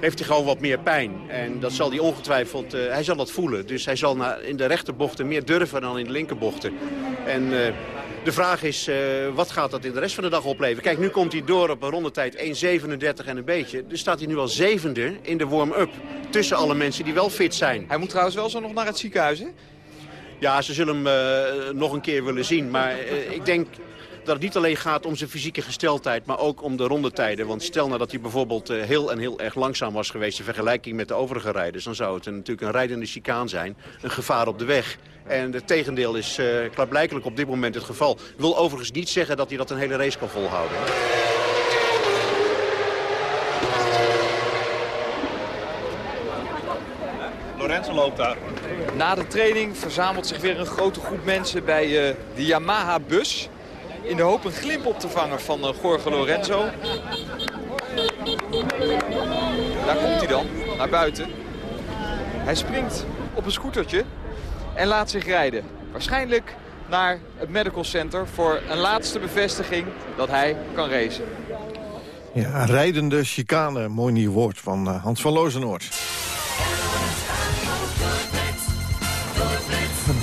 heeft hij gewoon wat meer pijn. En dat zal hij ongetwijfeld, uh, hij zal dat voelen. Dus hij zal naar, in de rechterbochten meer durven dan in de linkerbochten. En uh, de vraag is, uh, wat gaat dat in de rest van de dag opleveren? Kijk, nu komt hij door op een rondetijd 1.37 en een beetje. Dus staat hij nu al zevende in de warm-up. Tussen alle mensen die wel fit zijn. Hij moet trouwens wel zo nog naar het ziekenhuis, hè? Ja, ze zullen hem uh, nog een keer willen zien. Maar uh, ik denk dat het niet alleen gaat om zijn fysieke gesteldheid... maar ook om de rondetijden. Want stel nou dat hij bijvoorbeeld heel en heel erg langzaam was geweest... in vergelijking met de overige rijders... dan zou het een, natuurlijk een rijdende chicaan zijn. Een gevaar op de weg. En het tegendeel is uh, klaarblijkelijk op dit moment het geval. wil overigens niet zeggen dat hij dat een hele race kan volhouden. Lorenzo loopt daar. Na de training verzamelt zich weer een grote groep mensen bij uh, de Yamaha-bus. In de hoop een glimp op te vangen van uh, Jorge Lorenzo. Daar komt hij dan, naar buiten. Hij springt op een scootertje en laat zich rijden. Waarschijnlijk naar het medical center voor een laatste bevestiging dat hij kan racen. Ja, rijdende chicane, mooi nieuw woord van uh, Hans van Lozenoord.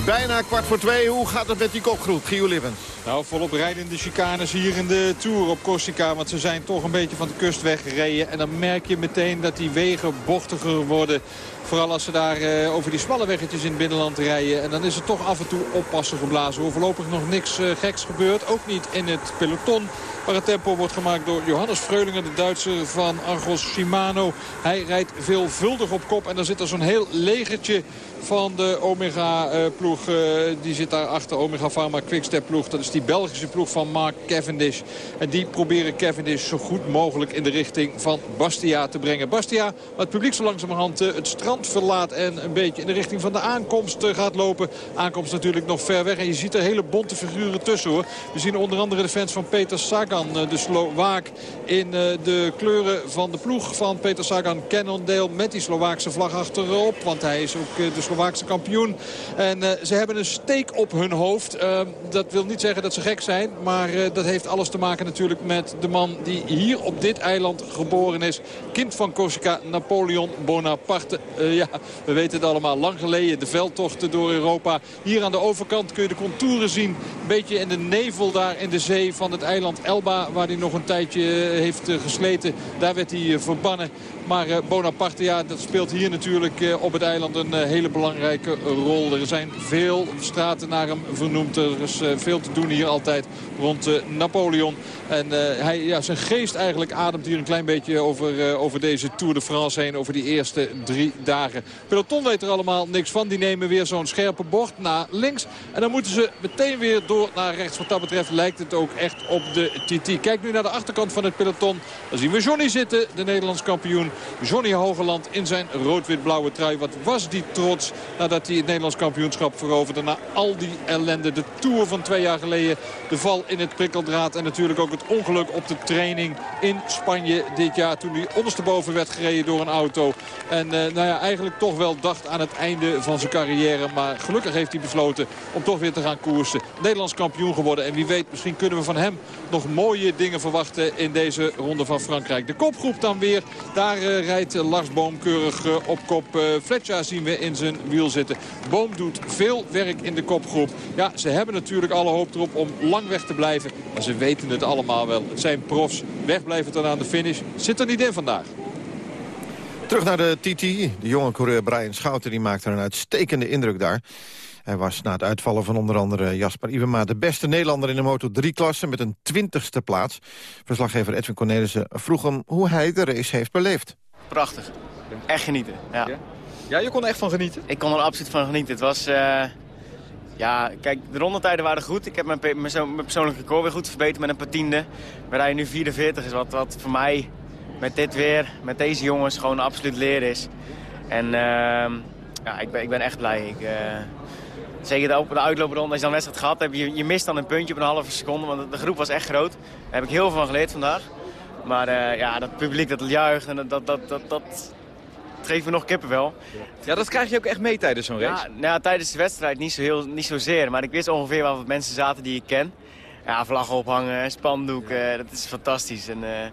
Bijna kwart voor twee. Hoe gaat het met die kopgroep, Gio Lippens? Nou, volop rijdende chicanes hier in de Tour op Corsica. Want ze zijn toch een beetje van de kust weggereden. En dan merk je meteen dat die wegen bochtiger worden. Vooral als ze daar uh, over die smalle weggetjes in het binnenland rijden. En dan is er toch af en toe oppassen geblazen. Hoe voorlopig nog niks uh, geks gebeurt. Ook niet in het peloton. Maar het tempo wordt gemaakt door Johannes Freulingen, de Duitser van Argos Shimano. Hij rijdt veelvuldig op kop. En dan zit er zo'n heel legertje van de Omega-ploeg. Uh, die zit daar achter Omega Pharma Quickstep-ploeg. Dat is die Belgische ploeg van Mark Cavendish. En die proberen Cavendish zo goed mogelijk in de richting van Bastia te brengen. Bastia, waar het publiek zo langzamerhand uh, het strand verlaat... en een beetje in de richting van de aankomst gaat lopen. Aankomst natuurlijk nog ver weg. En je ziet er hele bonte figuren tussen, hoor. We zien onder andere de fans van Peter Sagan, de Slovaak... in de kleuren van de ploeg van Peter Sagan, Cannondale... met die Slovaakse vlag achterop, want hij is ook de Slovaakse kampioen. En uh, ze hebben een steek op hun hoofd. Uh, dat wil niet zeggen dat ze gek zijn. Maar eh, dat heeft alles te maken natuurlijk met de man die hier op dit eiland geboren is. Kind van Corsica, Napoleon Bonaparte. Eh, ja, we weten het allemaal. Lang geleden de veldtochten door Europa. Hier aan de overkant kun je de contouren zien. Een beetje in de nevel daar in de zee van het eiland Elba. Waar hij nog een tijdje eh, heeft eh, gesleten. Daar werd hij eh, verbannen. Maar eh, Bonaparte, ja, dat speelt hier natuurlijk eh, op het eiland een eh, hele belangrijke rol. Er zijn veel straten naar hem vernoemd. Er is veel te doen hier altijd rond Napoleon. En hij, ja, zijn geest eigenlijk ademt hier een klein beetje over, over deze Tour de France heen. Over die eerste drie dagen. Peloton weet er allemaal niks van. Die nemen weer zo'n scherpe bocht naar links. En dan moeten ze meteen weer door naar rechts. Wat dat betreft lijkt het ook echt op de TT. Kijk nu naar de achterkant van het peloton. Dan zien we Johnny zitten, de Nederlands kampioen. Johnny Hogeland in zijn rood-wit-blauwe trui. Wat was die trots nadat hij het Nederlands kampioenschap veroverde. Na al die ellende. De Tour van twee jaar geleden. De val in het prikkeldraad. En natuurlijk ook het ongeluk op de training in Spanje dit jaar. Toen hij ondersteboven werd gereden door een auto. En eh, nou ja, eigenlijk toch wel dacht aan het einde van zijn carrière. Maar gelukkig heeft hij besloten om toch weer te gaan koersen. Nederlands kampioen geworden. En wie weet, misschien kunnen we van hem nog mooie dingen verwachten in deze ronde van Frankrijk. De kopgroep dan weer. Daar rijdt Lars Boom keurig eh, op kop. Uh, Fletcher zien we in zijn wiel zitten. Boom doet veel werk in de kopgroep. Ja, ze hebben natuurlijk alle hoop erop om lang weg te blijven. Maar ze weten het allemaal wel. Het zijn profs. Wegblijven tot aan de finish. Zit er niet in vandaag. Terug naar de TT. De jonge coureur Brian Schouten die maakte een uitstekende indruk daar. Hij was na het uitvallen van onder andere Jasper Iwema... de beste Nederlander in de Moto3-klasse met een twintigste plaats. Verslaggever Edwin Cornelissen vroeg hem hoe hij de race heeft beleefd. Prachtig. Echt genieten, ja. Ja, je kon er echt van genieten? Ik kon er absoluut van genieten. Het was... eh, ja, kijk, de rondetijden waren goed. Ik heb mijn, pe- persoonlijke record weer goed verbeterd met een paar tiende. We rijden nu 44 is wat, wat voor mij met dit weer, met deze jongens gewoon absoluut leren is. En ehm, ja, ik ben, ik ben echt blij. Ik, eh, zeker de, op de uitloopronde, als je dan wedstrijd gehad hebt, je, je mist dan een puntje op een halve seconde. Want de groep was echt groot. Daar heb ik heel veel van geleerd vandaag. Maar eh, ja, dat publiek dat juicht en dat, dat, dat, dat, dat geeft me nog kippenvel. Ja, dat krijg je ook echt mee tijdens zo'n race? Ja, nou ja, tijdens de wedstrijd niet, zo heel, niet zozeer. Maar ik wist ongeveer wel wat mensen zaten die ik ken. Ja, vlaggen ophangen, spandoek, eh, dat is fantastisch. En, eh,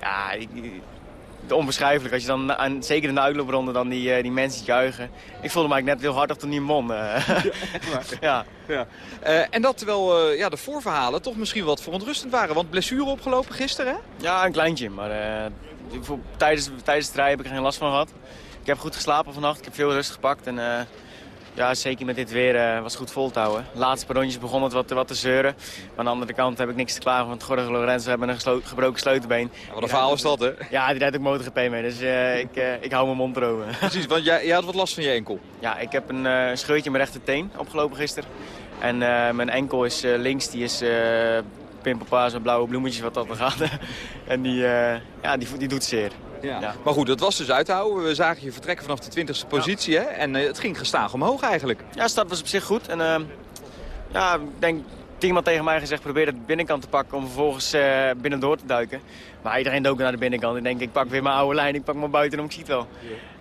ja, ik, het onbeschrijfelijk. Als je dan, aan, zeker in de uitloopronde, dan die, eh, die mensen juichen. Ik voelde me eigenlijk net heel toen die mon. eh. ja. Ja. Eh, en dat terwijl eh, ja, de voorverhalen toch misschien wat verontrustend waren. Want blessure opgelopen gisteren, hè? Ja, een kleintje. Maar tijdens, tijdens het rijden heb ik er geen last van gehad. Ik heb goed geslapen vannacht. Ik heb veel rust gepakt. En ja, zeker met dit weer eh, was het goed vol te houden. De laatste rondjes begon het wat, wat te zeuren. Maar aan de andere kant heb ik niks te klagen. Want Jorge Lorenzo hebben een gebroken sleutelbeen. wat een verhaal is dat, hè? Ja, die rijdt ook MotoGP mee. Dus eh, ik, eh, ik hou mijn mond erover. Precies, want jij, jij had wat last van je enkel. Ja, ik heb een scheurtje in mijn rechterteen opgelopen gisteren. En mijn enkel is links, die is pimpelpaas en blauwe bloemetjes wat dat dan gaat. en die, ja, die, die doet zeer. Ja. Maar goed, dat was dus uit te houden. We zagen je vertrekken vanaf de 20ste positie, hè? En eh, het ging gestaag omhoog eigenlijk. Ja, de start was op zich goed. En eh, ja, ik denk, iemand tegen mij gezegd, probeer de binnenkant te pakken om vervolgens uh, binnendoor te duiken. Maar iedereen dook naar de binnenkant. Ik denk, ik pak weer mijn oude lijn, ik pak mijn buitenom, ik zie het wel.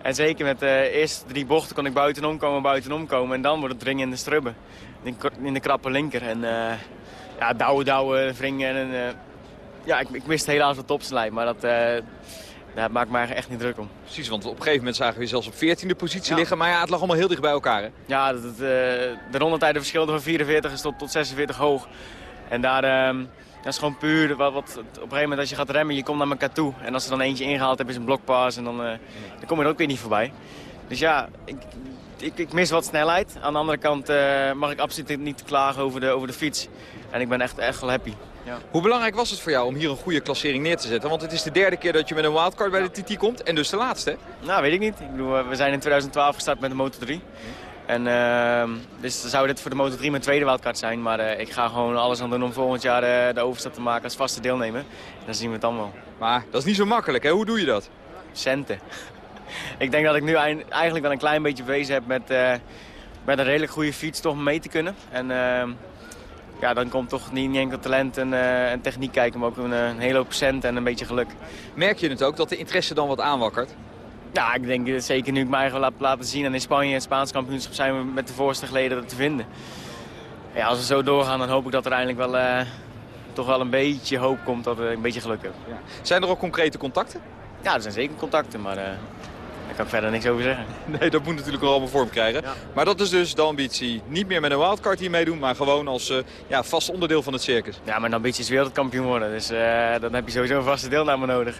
En zeker met de eerste drie bochten kon ik buitenom komen, buitenom komen. En dan wordt het dringen in de strubben. In, in de krappe linker. En uh, ja, douwen, douwen, wringen. En, uh, ja, ik, ik miste helaas wat topsnelheid, maar dat... Daar maakt me echt niet druk om. Precies, want op een gegeven moment zagen we je zelfs op 14e positie ja. liggen. Maar ja, het lag allemaal heel dicht bij elkaar, hè? Ja, dat, dat, uh, de rondetijden verschilden van 44 tot, tot 46 hoog. En daar... Uh, dat is gewoon puur, wat, wat, op een gegeven moment als je gaat remmen, je komt naar elkaar toe. En als er dan eentje ingehaald hebt, is een blokpas en dan, uh, dan kom je er ook weer niet voorbij. Dus ja, ik, ik, ik mis wat snelheid. Aan de andere kant uh, mag ik absoluut niet klagen over de, over de fiets. En ik ben echt, echt wel happy. Ja. Hoe belangrijk was het voor jou om hier een goede klassering neer te zetten? Want het is de derde keer dat je met een wildcard bij de TT komt en dus de laatste. Nou, weet ik niet. Ik bedoel, we zijn in 2012 gestart met de Moto3. En uh, dus zou dit voor de Moto3 mijn tweede wildcard zijn. Maar uh, ik ga gewoon alles aan doen om volgend jaar uh, de overstap te maken als vaste deelnemer. En dan zien we het dan wel. Maar dat is niet zo makkelijk, hè? Hoe doe je dat? Centen. ik denk dat ik nu eigenlijk wel een klein beetje bezig heb met, met een redelijk goede fiets toch mee te kunnen. En uh, ja, dan komt toch niet, niet enkel talent en, uh, en, techniek kijken, maar ook een, een hele hoop cent en een beetje geluk. Merk je het ook, dat de interesse dan wat aanwakkert? Ja, ik denk dat zeker nu ik mij eigen laat laten zien. En in Spanje, het Spaans kampioenschap, zijn we met de voorste geleden te vinden. Ja, als we zo doorgaan, dan hoop ik dat er eindelijk wel eh, toch wel een beetje hoop komt dat we een beetje geluk hebben. Zijn er ook concrete contacten? Ja, er zijn zeker contacten, maar eh, kan ik verder niks over zeggen. Nee, dat moet natuurlijk wel allemaal vorm krijgen. Maar dat is dus de ambitie. Niet meer met een wildcard hier meedoen, maar gewoon als eh, ja, vast onderdeel van het circus. Ja, mijn ambitie is wereldkampioen worden, dus eh, dan heb je sowieso een vaste deelname nodig.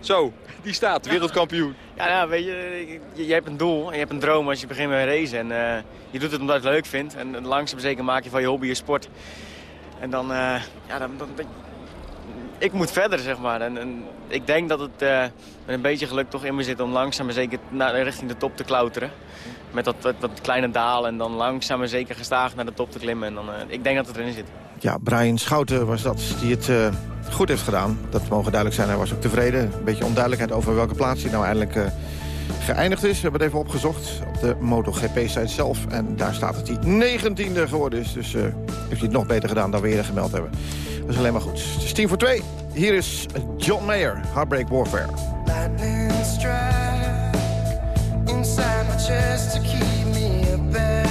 Zo, die staat, wereldkampioen. Ja, nou, weet je, je, je hebt een doel en je hebt een droom als je begint met racen. En eh, je doet het omdat je het leuk vindt. En langzaam zeker maak je van je hobby je sport. En dan, ja, dan, dan, dan- ik moet verder, zeg maar. En, en ik denk dat het eh, met een beetje geluk toch in me zit om langzaam maar zeker naar, richting de top te klauteren. Met dat, dat, kleine dalen en dan langzaam maar zeker gestaag naar de top te klimmen. En dan, eh, ik denk dat het erin zit. Ja, Brian Schouten was dat, die het eh, goed heeft gedaan. Dat mogen duidelijk zijn, hij was ook tevreden. Een beetje onduidelijkheid over welke plaats hij nou eindelijk geëindigd is. We hebben het even opgezocht op de MotoGP-site zelf. En daar staat dat hij negentiende geworden is. Dus eh, heeft hij het nog beter gedaan dan we eerder gemeld hebben. Dat is alleen maar goed. Het is tien voor twee. Hier is John Mayer, Heartbreak Warfare. Inside my chest to keep me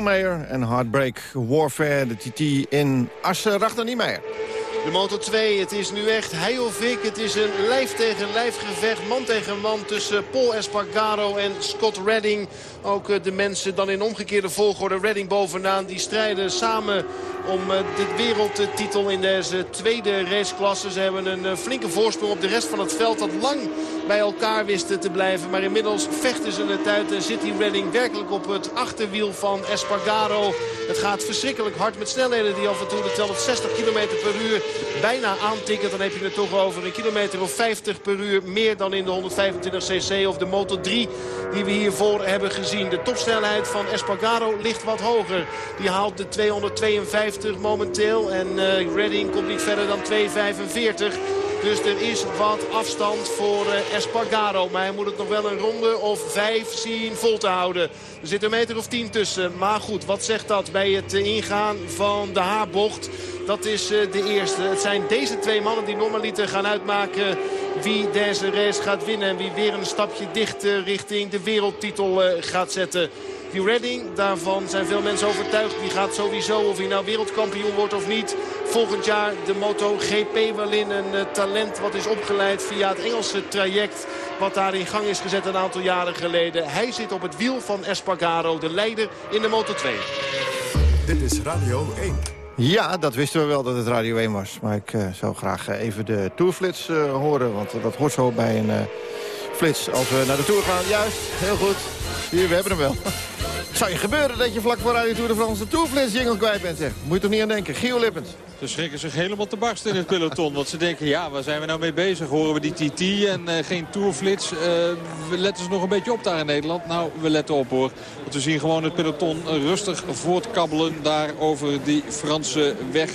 John en Heartbreak Warfare, de TT in Assen. Rachter Niemeyer. De Moto 2, het is nu echt hij of. Het is een lijf tegen lijf gevecht, man tegen man tussen Paul Espargaro en Scott Redding. Ook eh, de mensen dan in omgekeerde volgorde. Redding bovenaan, die strijden samen om eh, de wereldtitel in deze tweede raceklasse. Ze hebben een eh, flinke voorsprong op de rest van het veld dat lang bij elkaar wisten te blijven. Maar inmiddels vechten ze het uit en zit die Redding werkelijk op het achterwiel van Espargaro. Het gaat verschrikkelijk hard met snelheden die af en toe de 260 km per uur bijna aantikken. Dan heb je het toch over een kilometer of 50 per uur. Meer dan in de 125 cc of de Moto 3 die we hiervoor hebben gezien. De topsnelheid van Espargaro ligt wat hoger. Die haalt de 252 momenteel. En eh, Redding komt niet verder dan 245. Dus er is wat afstand voor eh, Espargaro. Maar hij moet het nog wel een ronde of vijf zien vol te houden. Er zit een meter of tien tussen. Maar goed, wat zegt dat bij het ingaan van de H-bocht? Dat is eh, de eerste. Het zijn deze twee mannen die normaliter gaan uitmaken wie deze race gaat winnen. En wie weer een stapje dichter richting de wereldtitel eh, gaat zetten. Die Redding, daarvan zijn veel mensen overtuigd. Die gaat sowieso, of hij nou wereldkampioen wordt of niet... volgend jaar de MotoGP wel in. Een eh, talent wat is opgeleid via het Engelse traject... wat daar in gang is gezet een aantal jaren geleden. Hij zit op het wiel van Espargaro, de leider in de Moto2. Dit is Radio 1. Ja, dat wisten we wel dat het Radio 1 was. Maar ik uh, zou graag uh, even de tourflits uh, horen. Want dat hoort zo bij een flits als we naar de Tour gaan. Juist, heel goed. Hier, we hebben hem wel. Zou je gebeuren dat je vlak voor Radio de France de Tourflits jingle kwijt bent, zeg. Moet je toch niet aan denken. Gio Lippens. Ze schrikken zich helemaal te barsten in het peloton. Want ze denken, ja, waar zijn we nou mee bezig? Horen we die TT en uh, geen tourflits? Uh, we letten ze nog een beetje op daar in Nederland. Nou, we letten op hoor. Want we zien gewoon het peloton rustig voortkabbelen daar over die Franse weg.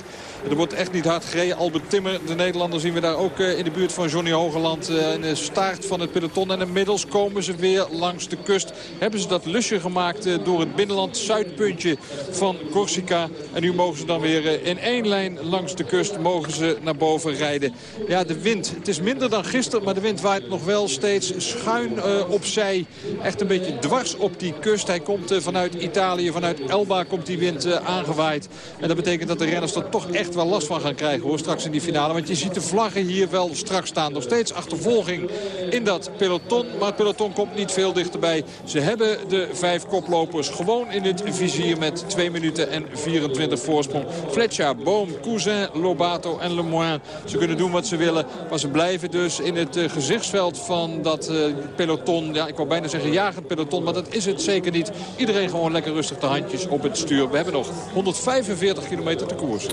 Er wordt echt niet hard gereden. Albert Timmer, de Nederlander, zien we daar ook in de buurt van Johnny Hogeland. In de staart van het peloton. En inmiddels komen ze weer langs de kust. Hebben ze dat lusje gemaakt door het binnenland. Zuidpuntje van Corsica. En nu mogen ze dan weer in één lijn langs de kust mogen ze naar boven rijden. Ja, de wind. Het is minder dan gisteren, maar de wind waait nog wel steeds schuin opzij. Echt een beetje dwars op die kust. Hij komt vanuit Italië, vanuit Elba komt die wind aangewaaid. En dat betekent dat de renners er toch echt wel last van gaan krijgen hoor, straks in die finale. Want je ziet de vlaggen hier wel strak staan. Nog steeds achtervolging in dat peloton. Maar het peloton komt niet veel dichterbij. Ze hebben de vijf koplopers gewoon in het vizier met 2 minuten en 24 voorsprong. Fletcher, Boom, Cousin, Lobato en Lemoine. Ze kunnen doen wat ze willen, maar ze blijven dus in het uh, gezichtsveld van dat uh, peloton. Ja, ik wou bijna zeggen jagend peloton, maar dat is het zeker niet. Iedereen gewoon lekker rustig de handjes op het stuur. We hebben nog 145 kilometer te koers.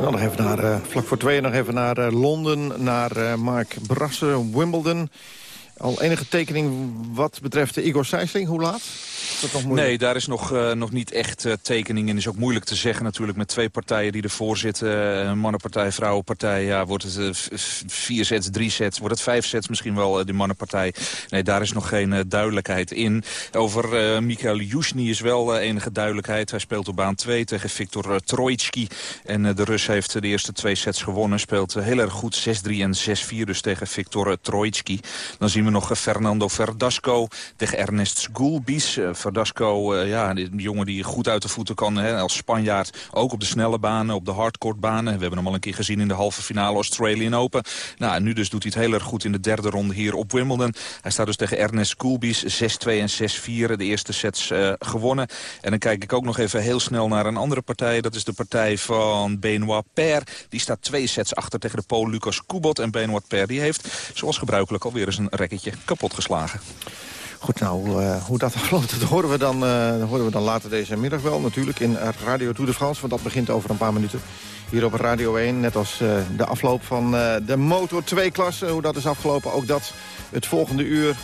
Dan nog even naar, uh, vlak voor twee nog even naar Londen, naar Mark Brassen, Wimbledon. Al enige tekening wat betreft de Igor Sijsling, hoe laat? Nee, daar is nog, uh, nog niet echt uh, tekening in. is ook moeilijk te zeggen natuurlijk met twee partijen die ervoor zitten. Uh, mannenpartij, vrouwenpartij. Ja, wordt het vier sets, drie sets. Wordt het vijf sets misschien wel, die mannenpartij. Nee, daar is nog geen duidelijkheid in. Over Mikael Jusny is wel enige duidelijkheid. Hij speelt op baan 2 tegen Viktor Trojtski. En de Rus heeft de eerste twee sets gewonnen. Speelt heel erg goed 6-3 en 6-4 dus tegen Viktor Trojtski. Dan zien we nog Fernando Verdasco tegen Ernest Gulbis. Verdasco, uh, ja, een jongen die goed uit de voeten kan hè, als Spanjaard. Ook op de snelle banen, op de hardcourt banen. We hebben hem al een keer gezien in de halve finale Australian Open. Nou, nu dus doet hij het heel erg goed in de derde ronde hier op Wimbledon. Hij staat dus tegen Ernest Koolbies, 6-2 en 6-4. De eerste sets uh, gewonnen. En dan kijk ik ook nog even heel snel naar een andere partij. Dat is de partij van Benoit Per. Die staat twee sets achter tegen de Pool Lucas Kubot. En Benoit Per die heeft, zoals gebruikelijk, alweer eens een racketje kapot geslagen. Goed, nou, uh, hoe dat afloopt, dat horen we, dan, uh, horen we dan later deze middag wel. Natuurlijk in Radio Tour de France, want dat begint over een paar minuten. Hier op Radio 1, net als uh, de afloop van de Motor 2-klasse. Hoe dat is afgelopen, ook dat het volgende uur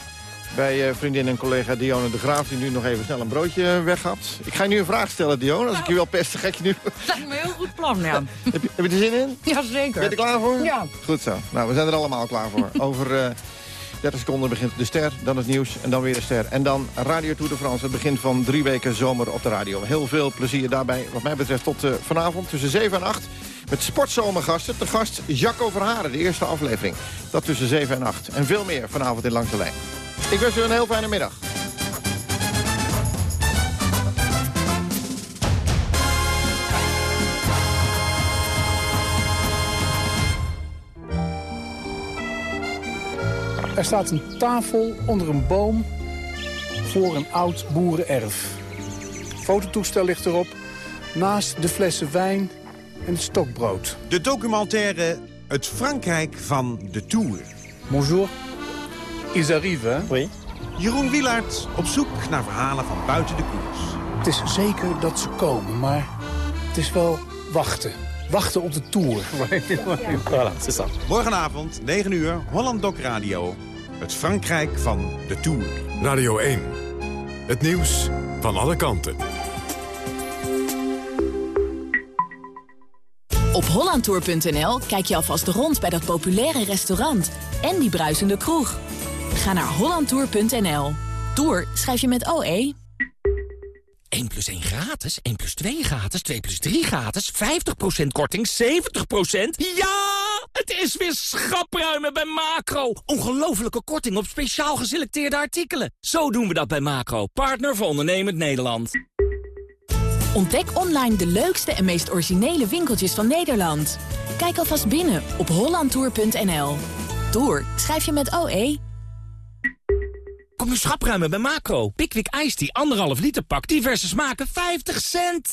bij vriendin en collega Dionne de Graaf... die nu nog even snel een broodje weggapt. Ik ga je nu een vraag stellen, Dionne. Als ik je wel pest, ga ik je nu... Dat lijkt me een heel goed plan, ja. heb, je, heb je er zin in? Jazeker. Ben je er klaar voor? Ja. Goed zo. Nou, we zijn er allemaal klaar voor. Over... 30 seconden begint de ster, dan het nieuws en dan weer de ster. En dan Radio Tour de France, het begin van drie weken zomer op de radio. Heel veel plezier daarbij, wat mij betreft, tot uh, vanavond tussen 7 en 8... met sportzomergasten, de gast Jacco Verharen, de eerste aflevering. Dat tussen 7 en 8. En veel meer vanavond in Langs de Lijn. Ik wens u een heel fijne middag. Er staat een tafel onder een boom voor een oud boerenerf. Fototoestel ligt erop, naast de flessen wijn en het stokbrood. De documentaire Het Frankrijk van de Tour. Bonjour. Ils arrivent, hè? Oui. Jeroen Wielaert op zoek naar verhalen van buiten de koers. Het is zeker dat ze komen, maar het is wel wachten. Wachten op de Tour. voilà, c'est ça. Morgenavond, 9 uur, Holland Doc Radio. Het Frankrijk van de Tour. Radio 1. Het nieuws van alle kanten. Op hollandtour.nl kijk je alvast rond bij dat populaire restaurant en die bruisende kroeg. Ga naar hollandtour.nl. Tour schrijf je met OE. 1 plus 1 gratis, 1 plus 2 gratis, 2 plus 3 gratis, 50% korting, 70%. Ja! Het is weer schapruimen bij Macro. Ongelofelijke korting op speciaal geselecteerde artikelen. Zo doen we dat bij Macro, partner voor ondernemend Nederland. Ontdek online de leukste en meest originele winkeltjes van Nederland. Kijk alvast binnen op hollandtour.nl. Tour schrijf je met OE. Kom nu schapruimen bij Macro. Pickwick Ice die anderhalf liter pak, diverse smaken, 50 cent.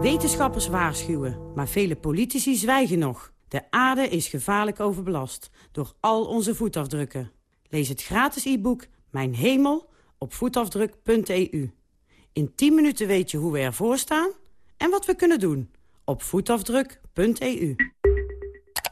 Wetenschappers waarschuwen, maar vele politici zwijgen nog. De aarde is gevaarlijk overbelast door al onze voetafdrukken. Lees het gratis e-book Mijn Hemel op voetafdruk.eu. In 10 minuten weet je hoe we ervoor staan en wat we kunnen doen op voetafdruk.eu.